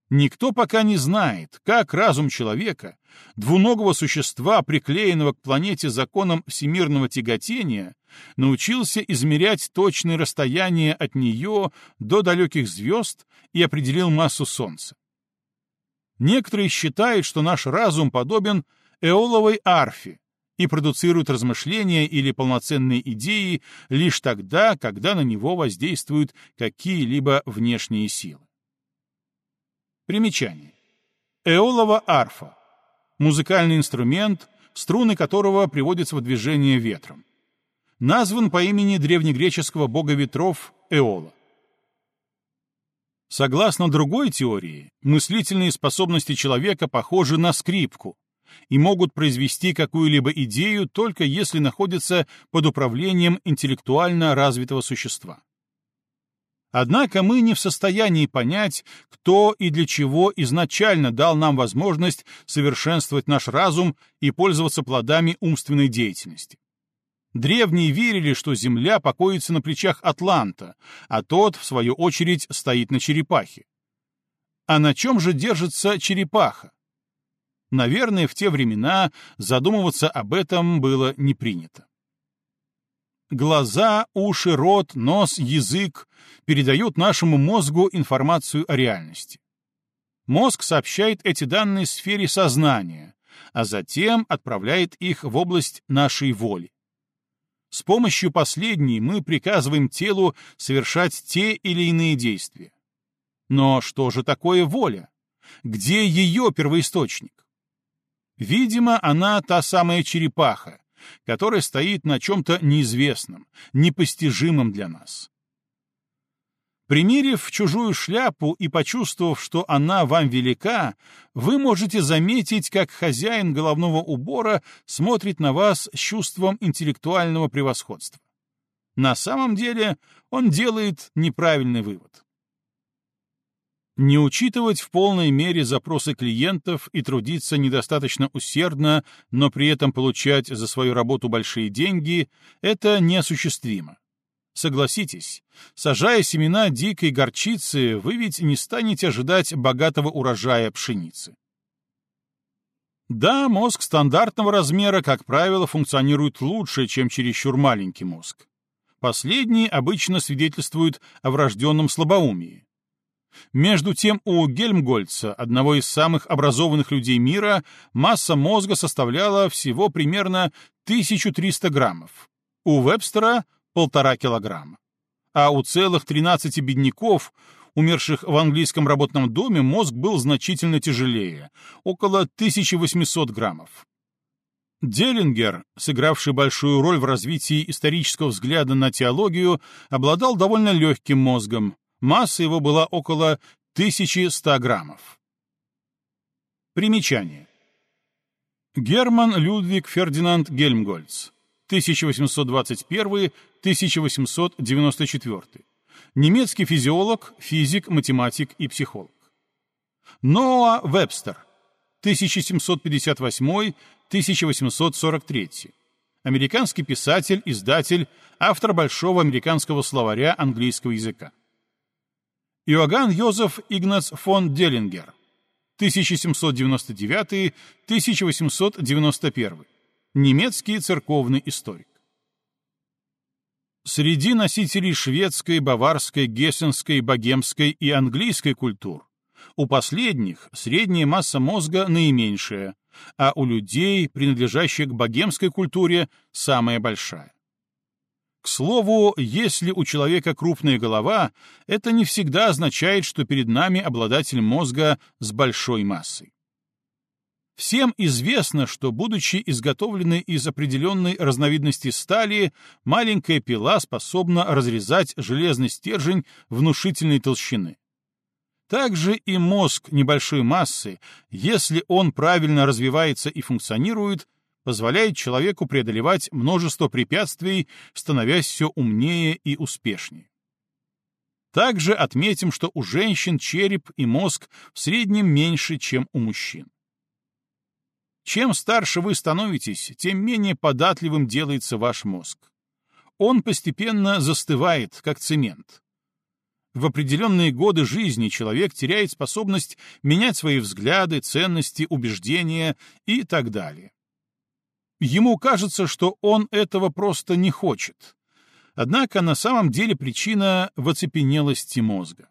Никто пока не знает, как разум человека, двуногого существа, приклеенного к планете законом всемирного тяготения, научился измерять точные расстояния от нее до далеких звезд и определил массу Солнца. Некоторые считают, что наш разум подобен эоловой арфе, и продуцирует размышления или полноценные идеи лишь тогда, когда на него воздействуют какие-либо внешние силы. Примечание. Эолова арфа — музыкальный инструмент, струны которого приводятся в движение ветром. Назван по имени древнегреческого бога ветров Эола. Согласно другой теории, мыслительные способности человека похожи на скрипку, и могут произвести какую-либо идею только если находятся под управлением интеллектуально развитого существа. Однако мы не в состоянии понять, кто и для чего изначально дал нам возможность совершенствовать наш разум и пользоваться плодами умственной деятельности. Древние верили, что Земля покоится на плечах Атланта, а тот, в свою очередь, стоит на черепахе. А на чем же держится черепаха? Наверное, в те времена задумываться об этом было не принято. Глаза, уши, рот, нос, язык передают нашему мозгу информацию о реальности. Мозг сообщает эти данные сфере сознания, а затем отправляет их в область нашей воли. С помощью последней мы приказываем телу совершать те или иные действия. Но что же такое воля? Где ее первоисточник? Видимо, она та самая черепаха, которая стоит на чем-то неизвестном, непостижимом для нас. Примерив чужую шляпу и почувствовав, что она вам велика, вы можете заметить, как хозяин головного убора смотрит на вас с чувством интеллектуального превосходства. На самом деле он делает неправильный вывод. Не учитывать в полной мере запросы клиентов и трудиться недостаточно усердно, но при этом получать за свою работу большие деньги — это неосуществимо. Согласитесь, сажая семена дикой горчицы, вы ведь не станете ожидать богатого урожая пшеницы. Да, мозг стандартного размера, как правило, функционирует лучше, чем чересчур маленький мозг. Последний обычно свидетельствует о врожденном слабоумии. Между тем у Гельмгольца, одного из самых образованных людей мира, масса мозга составляла всего примерно 1300 граммов, у Вебстера — полтора килограмма. А у целых 13 бедняков, умерших в английском работном доме, мозг был значительно тяжелее — около 1800 граммов. Делингер, сыгравший большую роль в развитии исторического взгляда на теологию, обладал довольно легким мозгом, Масса его была около 1100 граммов. Примечание. Герман Людвиг Фердинанд Гельмгольц, 1821-1894. Немецкий физиолог, физик, математик и психолог. Ноа Вебстер, 1758-1843. Американский писатель, издатель, автор большого американского словаря английского языка. Иоганн Йозеф Игнац фон Делингер, 1799-1891, немецкий церковный историк. Среди носителей шведской, баварской, гессенской, богемской и английской культур у последних средняя масса мозга наименьшая, а у людей, принадлежащих к богемской культуре, самая большая. К слову, если у человека крупная голова, это не всегда означает, что перед нами обладатель мозга с большой массой. Всем известно, что, будучи изготовленной из определенной разновидности стали, маленькая пила способна разрезать железный стержень внушительной толщины. Также и мозг небольшой массы, если он правильно развивается и функционирует, позволяет человеку преодолевать множество препятствий, становясь все умнее и успешнее. Также отметим, что у женщин череп и мозг в среднем меньше, чем у мужчин. Чем старше вы становитесь, тем менее податливым делается ваш мозг. Он постепенно застывает, как цемент. В определенные годы жизни человек теряет способность менять свои взгляды, ценности, убеждения и так далее. Ему кажется, что он этого просто не хочет. Однако на самом деле причина в оцепенелости мозга.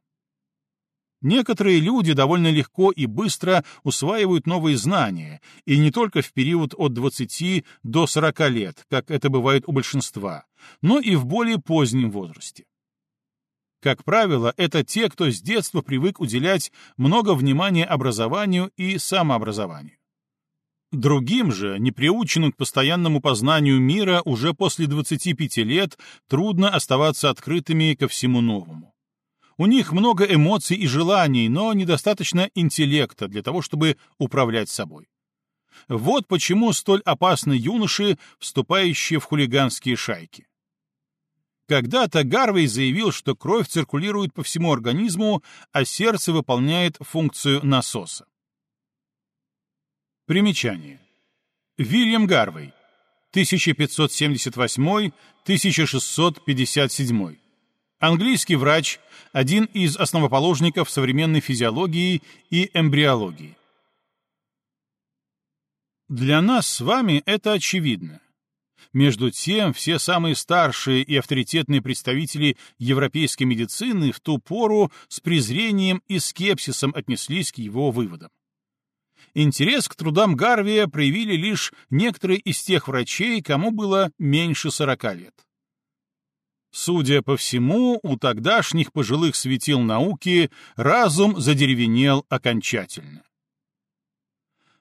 Некоторые люди довольно легко и быстро усваивают новые знания, и не только в период от 20 до 40 лет, как это бывает у большинства, но и в более позднем возрасте. Как правило, это те, кто с детства привык уделять много внимания образованию и самообразованию. Другим же, не приученным к постоянному познанию мира, уже после 25 лет трудно оставаться открытыми ко всему новому. У них много эмоций и желаний, но недостаточно интеллекта для того, чтобы управлять собой. Вот почему столь опасны юноши, вступающие в хулиганские шайки. Когда-то Гарвей заявил, что кровь циркулирует по всему организму, а сердце выполняет функцию насоса. Примечание. Вильям Гарвей, 1578-1657. Английский врач, один из основоположников современной физиологии и эмбриологии. Для нас с вами это очевидно. Между тем, все самые старшие и авторитетные представители европейской медицины в ту пору с презрением и скепсисом отнеслись к его выводам. Интерес к трудам Гарвия проявили лишь некоторые из тех врачей, кому было меньше 40 лет. Судя по всему, у тогдашних пожилых светил науки разум задеревенел окончательно.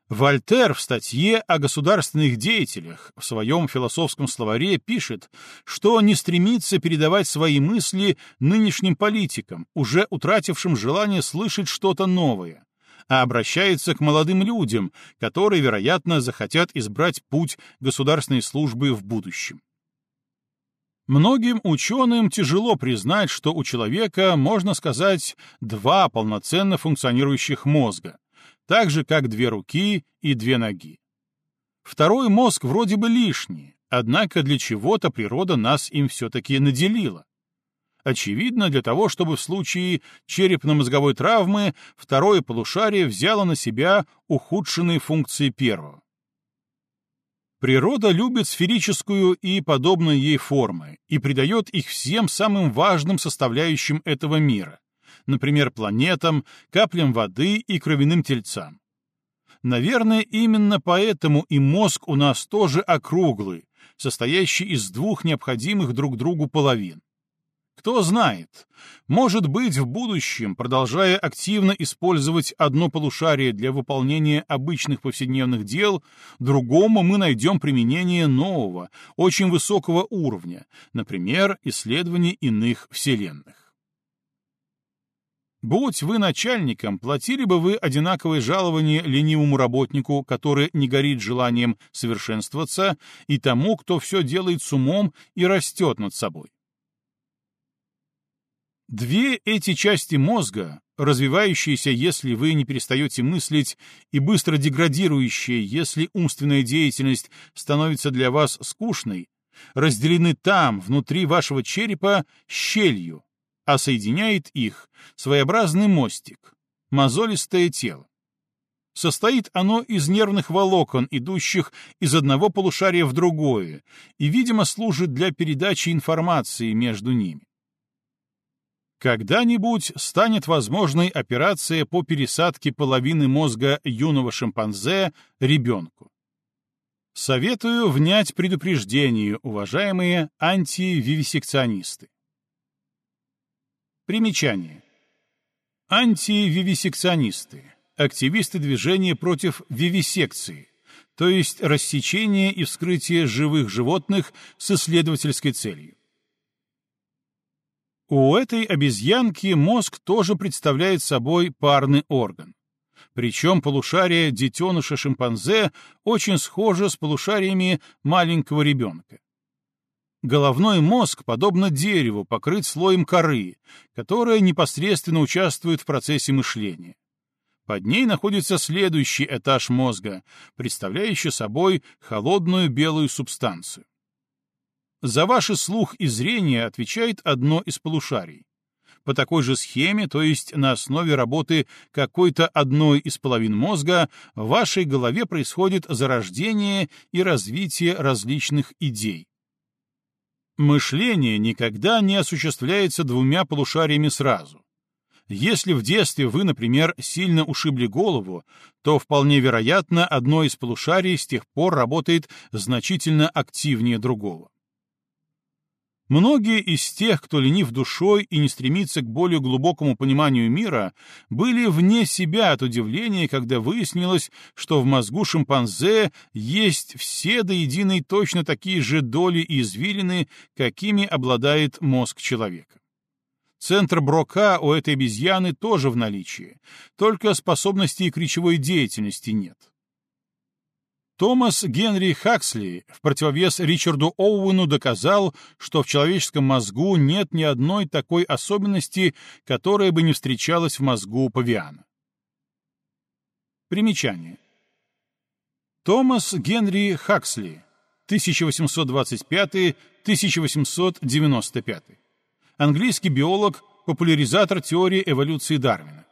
Вольтер в статье о государственных деятелях в своем философском словаре пишет, что не стремится передавать свои мысли нынешним политикам, уже утратившим желание слышать что-то новое, а обращается к молодым людям, которые, вероятно, захотят избрать путь государственной службы в будущем. Многим ученым тяжело признать, что у человека, можно сказать, два полноценно функционирующих мозга, так же, как две руки и две ноги. Второй мозг вроде бы лишний, однако для чего-то природа нас им все-таки наделила. Очевидно, для того, чтобы в случае черепно-мозговой травмы второе полушарие взяло на себя ухудшенные функции первого. Природа любит сферическую и подобные ей формы и придает их всем самым важным составляющим этого мира, например, планетам, каплям воды и кровяным тельцам. Наверное, именно поэтому и мозг у нас тоже округлый, состоящий из двух необходимых друг другу половин. Кто знает, может быть, в будущем, продолжая активно использовать одно полушарие для выполнения обычных повседневных дел, другому мы найдем применение нового, очень высокого уровня, например, исследование иных вселенных. Будь вы начальником, платили бы вы одинаковое жалование ленивому работнику, который не горит желанием совершенствоваться, и тому, кто все делает с умом и растет над собой. Две эти части мозга, развивающиеся, если вы не перестаете мыслить, и быстро деградирующие, если умственная деятельность становится для вас скучной, разделены там, внутри вашего черепа, щелью, а соединяет их своеобразный мостик, мозолистое тело. Состоит оно из нервных волокон, идущих из одного полушария в другое, и, видимо, служит для передачи информации между ними. Когда-нибудь станет возможной операция по пересадке половины мозга юного шимпанзе ребенку. Советую внять предупреждению, уважаемые антививисекционисты. Примечание. Антививисекционисты – активисты движения против вивисекции, то есть рассечения и вскрытия живых животных с исследовательской целью. У этой обезьянки мозг тоже представляет собой парный орган. Причем полушарие детеныша шимпанзе очень схоже с полушариями маленького ребенка. Головной мозг, подобно дереву, покрыт слоем коры, которая непосредственно участвует в процессе мышления. Под ней находится следующий этаж мозга, представляющий собой холодную белую субстанцию. За ваши слух и зрение отвечает одно из полушарий. По такой же схеме, то есть на основе работы какой-то одной из половин мозга, в вашей голове происходит зарождение и развитие различных идей. Мышление никогда не осуществляется двумя полушариями сразу. Если в детстве вы, например, сильно ушибли голову, то вполне вероятно одно из полушарий с тех пор работает значительно активнее другого. Многие из тех, кто ленив душой и не стремится к более глубокому пониманию мира, были вне себя от удивления, когда выяснилось, что в мозгу шимпанзе есть все до единой точно такие же доли и извилины, какими обладает мозг человека. Центр Брока у этой обезьяны тоже в наличии, только способностей к речевой деятельности нет. Томас Генри Хаксли в противовес Ричарду Оуэну доказал, что в человеческом мозгу нет ни одной такой особенности, которая бы не встречалась в мозгу павиана. Примечание. Томас Генри Хаксли, 1825-1895. Английский биолог, популяризатор теории эволюции Дарвина.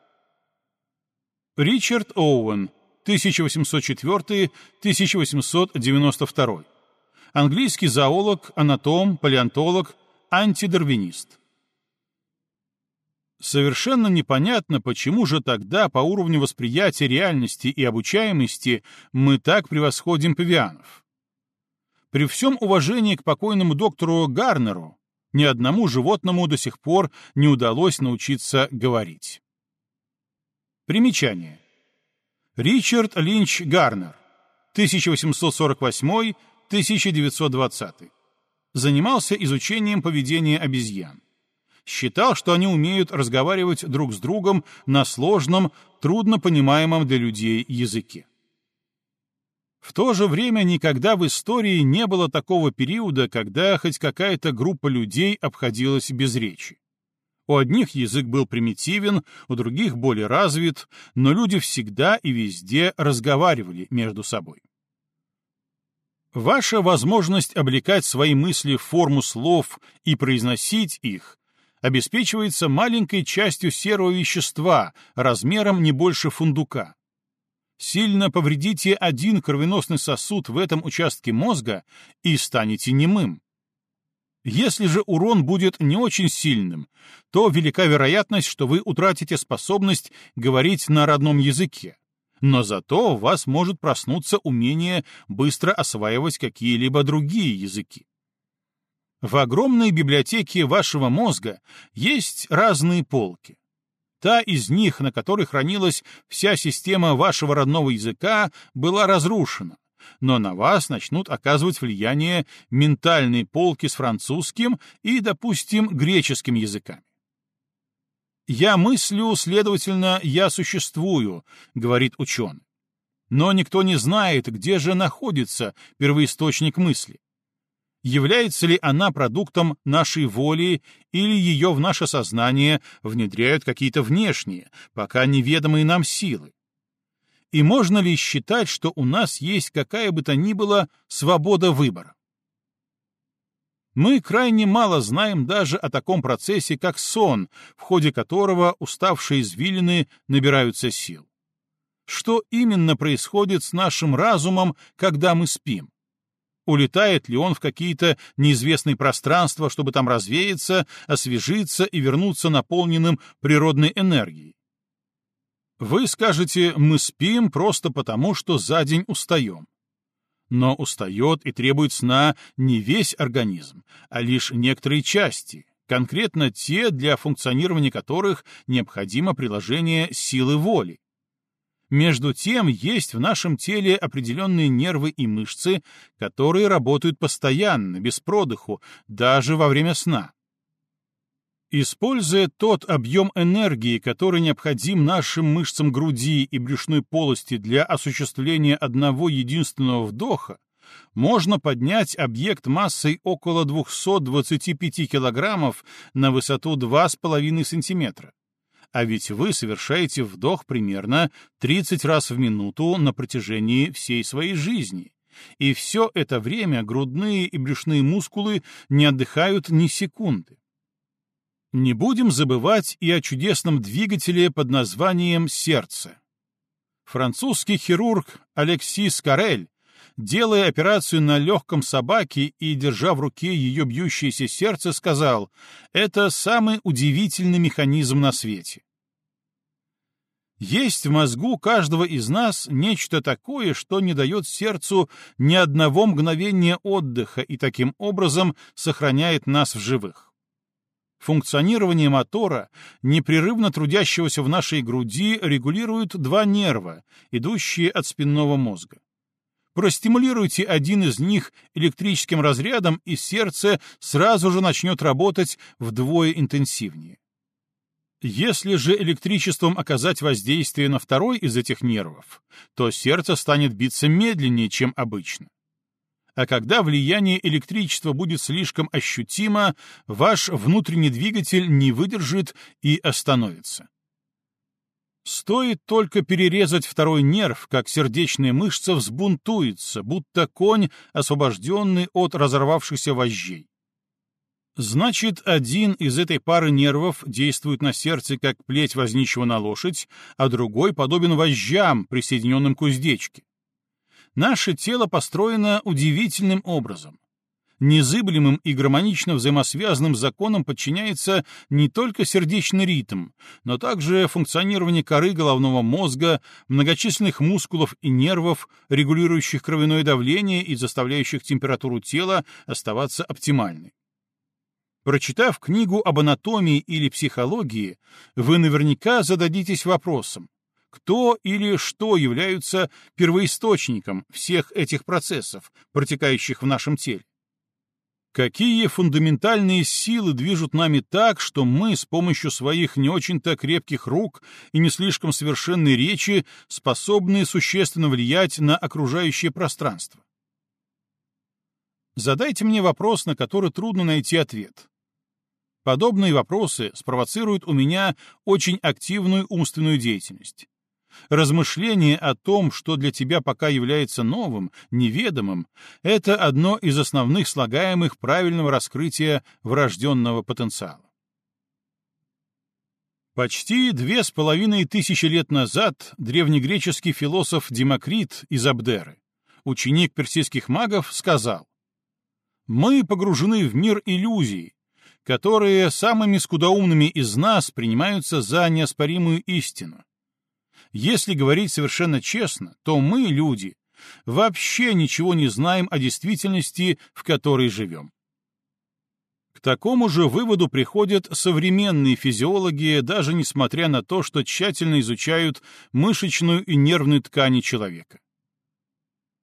Ричард Оуэн, 1804-1892. Английский зоолог, анатом, палеонтолог, антидарвинист. Совершенно непонятно, почему же тогда по уровню восприятия реальности и обучаемости мы так превосходим павианов. При всем уважении к покойному доктору Гарнеру, ни одному животному до сих пор не удалось научиться говорить. Примечание. Ричард Линч Гарнер, 1848-1920. Занимался изучением поведения обезьян. Считал, что они умеют разговаривать друг с другом на сложном, трудно понимаемом для людей языке. В то же время никогда в истории не было такого периода, когда хоть какая-то группа людей обходилась без речи. У одних язык был примитивен, у других более развит, но люди всегда и везде разговаривали между собой. Ваша возможность облекать свои мысли в форму слов и произносить их обеспечивается маленькой частью серого вещества размером не больше фундука. Сильно повредите один кровеносный сосуд в этом участке мозга и станете немым. Если же урон будет не очень сильным, то велика вероятность, что вы утратите способность говорить на родном языке. Но зато у вас может проснуться умение быстро осваивать какие-либо другие языки. В огромной библиотеке вашего мозга есть разные полки. Та из них, на которой хранилась вся система вашего родного языка, была разрушена но на вас начнут оказывать влияние ментальные полки с французским и, допустим, греческим языками. «Я мыслю, следовательно, я существую», — говорит ученый. Но никто не знает, где же находится первоисточник мысли. Является ли она продуктом нашей воли или ее в наше сознание внедряют какие-то внешние, пока неведомые нам силы? И можно ли считать, что у нас есть какая бы то ни была свобода выбора? Мы крайне мало знаем даже о таком процессе, как сон, в ходе которого уставшие извилины набираются сил. Что именно происходит с нашим разумом, когда мы спим? Улетает ли он в какие-то неизвестные пространства, чтобы там развеяться, освежиться и вернуться наполненным природной энергией? Вы скажете, мы спим просто потому, что за день устаем. Но устает и требует сна не весь организм, а лишь некоторые части, конкретно те, для функционирования которых необходимо приложение силы воли. Между тем, есть в нашем теле определенные нервы и мышцы, которые работают постоянно, без продыху, даже во время сна. Используя тот объем энергии, который необходим нашим мышцам груди и брюшной полости для осуществления одного единственного вдоха, можно поднять объект массой около 225 килограммов на высоту 2,5 сантиметра. А ведь вы совершаете вдох примерно 30 раз в минуту на протяжении всей своей жизни. И все это время грудные и брюшные мускулы не отдыхают ни секунды. Не будем забывать и о чудесном двигателе под названием сердце. Французский хирург Алексис Карель, делая операцию на легком собаке и держа в руке ее бьющееся сердце, сказал, это самый удивительный механизм на свете. Есть в мозгу каждого из нас нечто такое, что не дает сердцу ни одного мгновения отдыха и таким образом сохраняет нас в живых. Функционирование мотора, непрерывно трудящегося в нашей груди, регулируют два нерва, идущие от спинного мозга. Простимулируйте один из них электрическим разрядом, и сердце сразу же начнет работать вдвое интенсивнее. Если же электричеством оказать воздействие на второй из этих нервов, то сердце станет биться медленнее, чем обычно а когда влияние электричества будет слишком ощутимо, ваш внутренний двигатель не выдержит и остановится. Стоит только перерезать второй нерв, как сердечная мышца взбунтуется, будто конь, освобожденный от разорвавшихся вожжей. Значит, один из этой пары нервов действует на сердце, как плеть возничего на лошадь, а другой подобен вожжам, присоединенным к уздечке наше тело построено удивительным образом. Незыблемым и гармонично взаимосвязанным законам подчиняется не только сердечный ритм, но также функционирование коры головного мозга, многочисленных мускулов и нервов, регулирующих кровяное давление и заставляющих температуру тела оставаться оптимальной. Прочитав книгу об анатомии или психологии, вы наверняка зададитесь вопросом, кто или что являются первоисточником всех этих процессов, протекающих в нашем теле. Какие фундаментальные силы движут нами так, что мы с помощью своих не очень-то крепких рук и не слишком совершенной речи способны существенно влиять на окружающее пространство? Задайте мне вопрос, на который трудно найти ответ. Подобные вопросы спровоцируют у меня очень активную умственную деятельность. Размышление о том, что для тебя пока является новым, неведомым, это одно из основных слагаемых правильного раскрытия врожденного потенциала. Почти две с половиной тысячи лет назад древнегреческий философ Демокрит из Абдеры, ученик персидских магов, сказал «Мы погружены в мир иллюзий, которые самыми скудоумными из нас принимаются за неоспоримую истину, если говорить совершенно честно, то мы, люди, вообще ничего не знаем о действительности, в которой живем. К такому же выводу приходят современные физиологи, даже несмотря на то, что тщательно изучают мышечную и нервную ткани человека.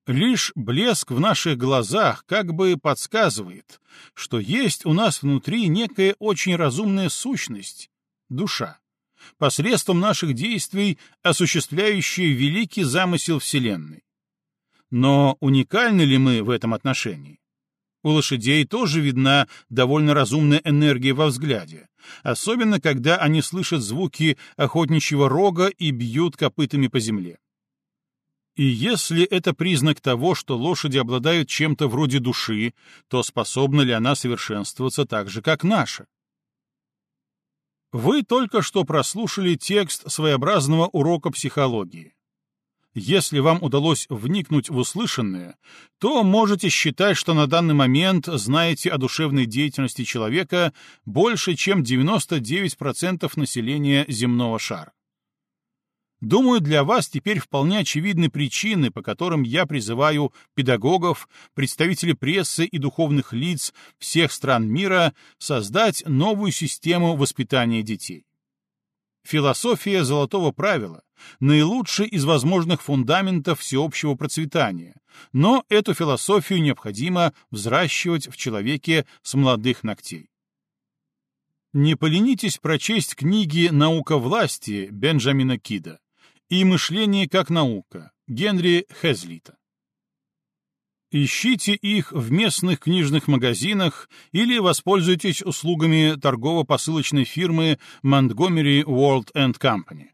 Лишь блеск в наших глазах как бы подсказывает, что есть у нас внутри некая очень разумная сущность — душа посредством наших действий осуществляющие великий замысел Вселенной. Но уникальны ли мы в этом отношении? У лошадей тоже видна довольно разумная энергия во взгляде, особенно когда они слышат звуки охотничьего рога и бьют копытами по земле. И если это признак того, что лошади обладают чем-то вроде души, то способна ли она совершенствоваться так же, как наша? Вы только что прослушали текст своеобразного урока психологии. Если вам удалось вникнуть в услышанное, то можете считать, что на данный момент знаете о душевной деятельности человека больше, чем 99% населения земного шара. Думаю, для вас теперь вполне очевидны причины, по которым я призываю педагогов, представителей прессы и духовных лиц всех стран мира создать новую систему воспитания детей. Философия золотого правила — наилучший из возможных фундаментов всеобщего процветания, но эту философию необходимо взращивать в человеке с молодых ногтей. Не поленитесь прочесть книги «Наука власти» Бенджамина Кида и «Мышление как наука» Генри Хезлита. Ищите их в местных книжных магазинах или воспользуйтесь услугами торгово-посылочной фирмы Montgomery World and Company.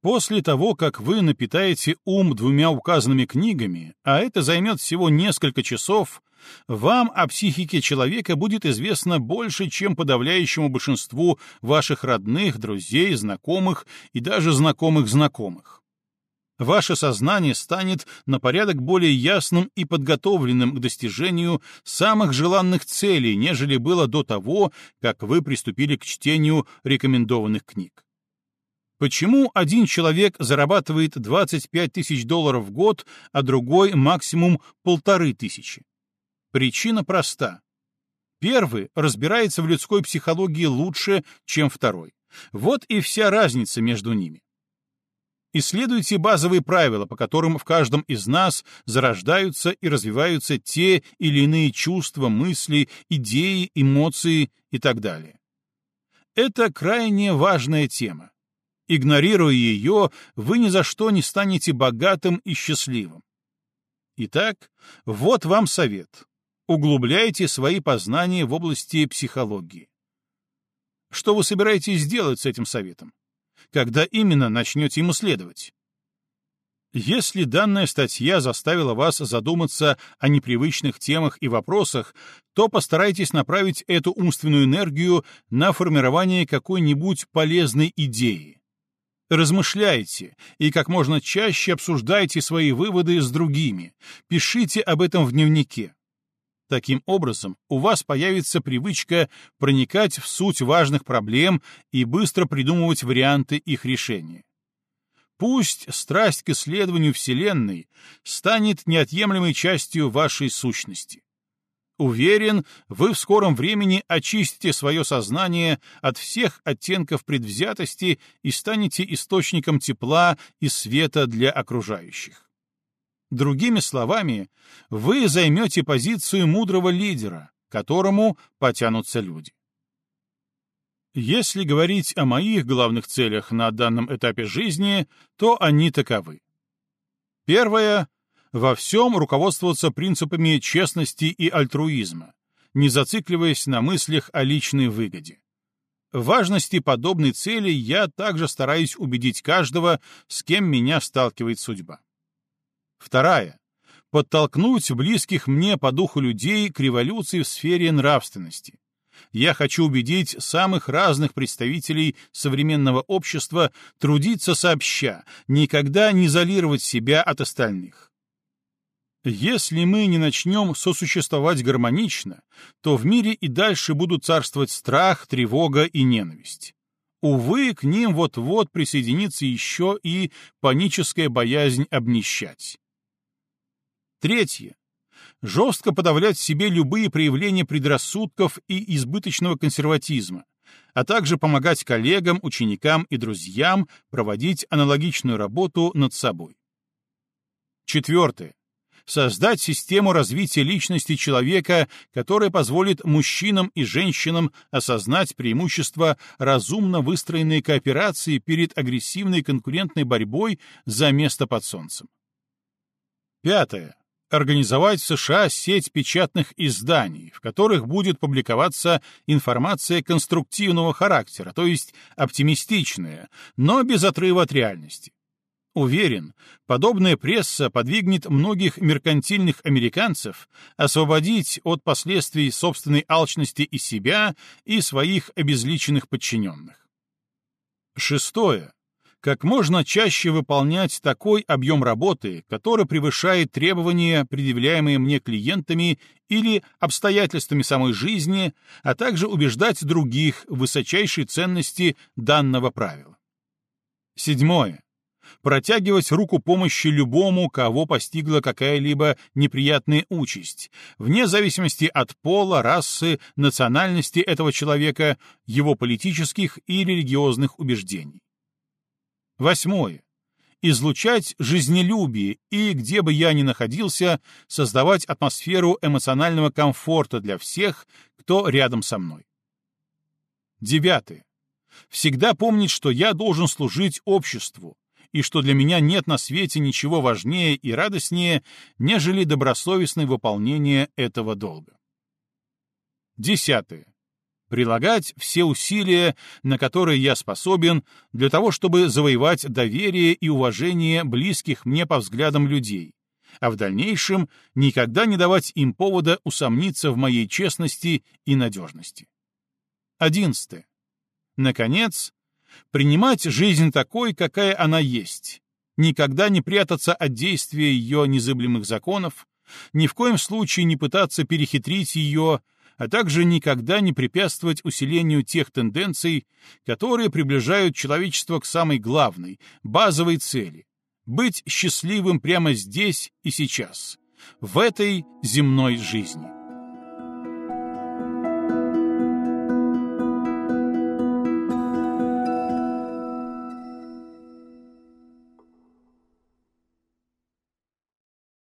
После того, как вы напитаете ум двумя указанными книгами, а это займет всего несколько часов, вам о психике человека будет известно больше, чем подавляющему большинству ваших родных, друзей, знакомых и даже знакомых знакомых. Ваше сознание станет на порядок более ясным и подготовленным к достижению самых желанных целей, нежели было до того, как вы приступили к чтению рекомендованных книг. Почему один человек зарабатывает 25 тысяч долларов в год, а другой максимум полторы тысячи? Причина проста. Первый разбирается в людской психологии лучше, чем второй. Вот и вся разница между ними. Исследуйте базовые правила, по которым в каждом из нас зарождаются и развиваются те или иные чувства, мысли, идеи, эмоции и так далее. Это крайне важная тема. Игнорируя ее, вы ни за что не станете богатым и счастливым. Итак, вот вам совет. Углубляйте свои познания в области психологии. Что вы собираетесь сделать с этим советом? Когда именно начнете ему следовать? Если данная статья заставила вас задуматься о непривычных темах и вопросах, то постарайтесь направить эту умственную энергию на формирование какой-нибудь полезной идеи. Размышляйте и как можно чаще обсуждайте свои выводы с другими, пишите об этом в дневнике. Таким образом, у вас появится привычка проникать в суть важных проблем и быстро придумывать варианты их решения. Пусть страсть к исследованию Вселенной станет неотъемлемой частью вашей сущности. Уверен, вы в скором времени очистите свое сознание от всех оттенков предвзятости и станете источником тепла и света для окружающих. Другими словами, вы займете позицию мудрого лидера, которому потянутся люди. Если говорить о моих главных целях на данном этапе жизни, то они таковы. Первое во всем руководствоваться принципами честности и альтруизма, не зацикливаясь на мыслях о личной выгоде. Важности подобной цели я также стараюсь убедить каждого, с кем меня сталкивает судьба. Вторая. Подтолкнуть близких мне по духу людей к революции в сфере нравственности. Я хочу убедить самых разных представителей современного общества трудиться сообща, никогда не изолировать себя от остальных. Если мы не начнем сосуществовать гармонично, то в мире и дальше будут царствовать страх, тревога и ненависть. Увы, к ним вот-вот присоединится еще и паническая боязнь обнищать. Третье. Жестко подавлять в себе любые проявления предрассудков и избыточного консерватизма, а также помогать коллегам, ученикам и друзьям проводить аналогичную работу над собой. Четвертое создать систему развития личности человека, которая позволит мужчинам и женщинам осознать преимущества разумно выстроенной кооперации перед агрессивной конкурентной борьбой за место под солнцем. Пятое. Организовать в США сеть печатных изданий, в которых будет публиковаться информация конструктивного характера, то есть оптимистичная, но без отрыва от реальности. Уверен, подобная пресса подвигнет многих меркантильных американцев освободить от последствий собственной алчности и себя, и своих обезличенных подчиненных. Шестое. Как можно чаще выполнять такой объем работы, который превышает требования, предъявляемые мне клиентами или обстоятельствами самой жизни, а также убеждать других в высочайшей ценности данного правила. Седьмое протягивать руку помощи любому, кого постигла какая-либо неприятная участь, вне зависимости от пола, расы, национальности этого человека, его политических и религиозных убеждений. Восьмое. Излучать жизнелюбие и, где бы я ни находился, создавать атмосферу эмоционального комфорта для всех, кто рядом со мной. Девятое. Всегда помнить, что я должен служить обществу, и что для меня нет на свете ничего важнее и радостнее, нежели добросовестное выполнение этого долга. Десятое. Прилагать все усилия, на которые я способен, для того, чтобы завоевать доверие и уважение близких мне по взглядам людей, а в дальнейшем никогда не давать им повода усомниться в моей честности и надежности. Одиннадцатое. Наконец, принимать жизнь такой, какая она есть, никогда не прятаться от действия ее незыблемых законов, ни в коем случае не пытаться перехитрить ее, а также никогда не препятствовать усилению тех тенденций, которые приближают человечество к самой главной, базовой цели — быть счастливым прямо здесь и сейчас, в этой земной жизни.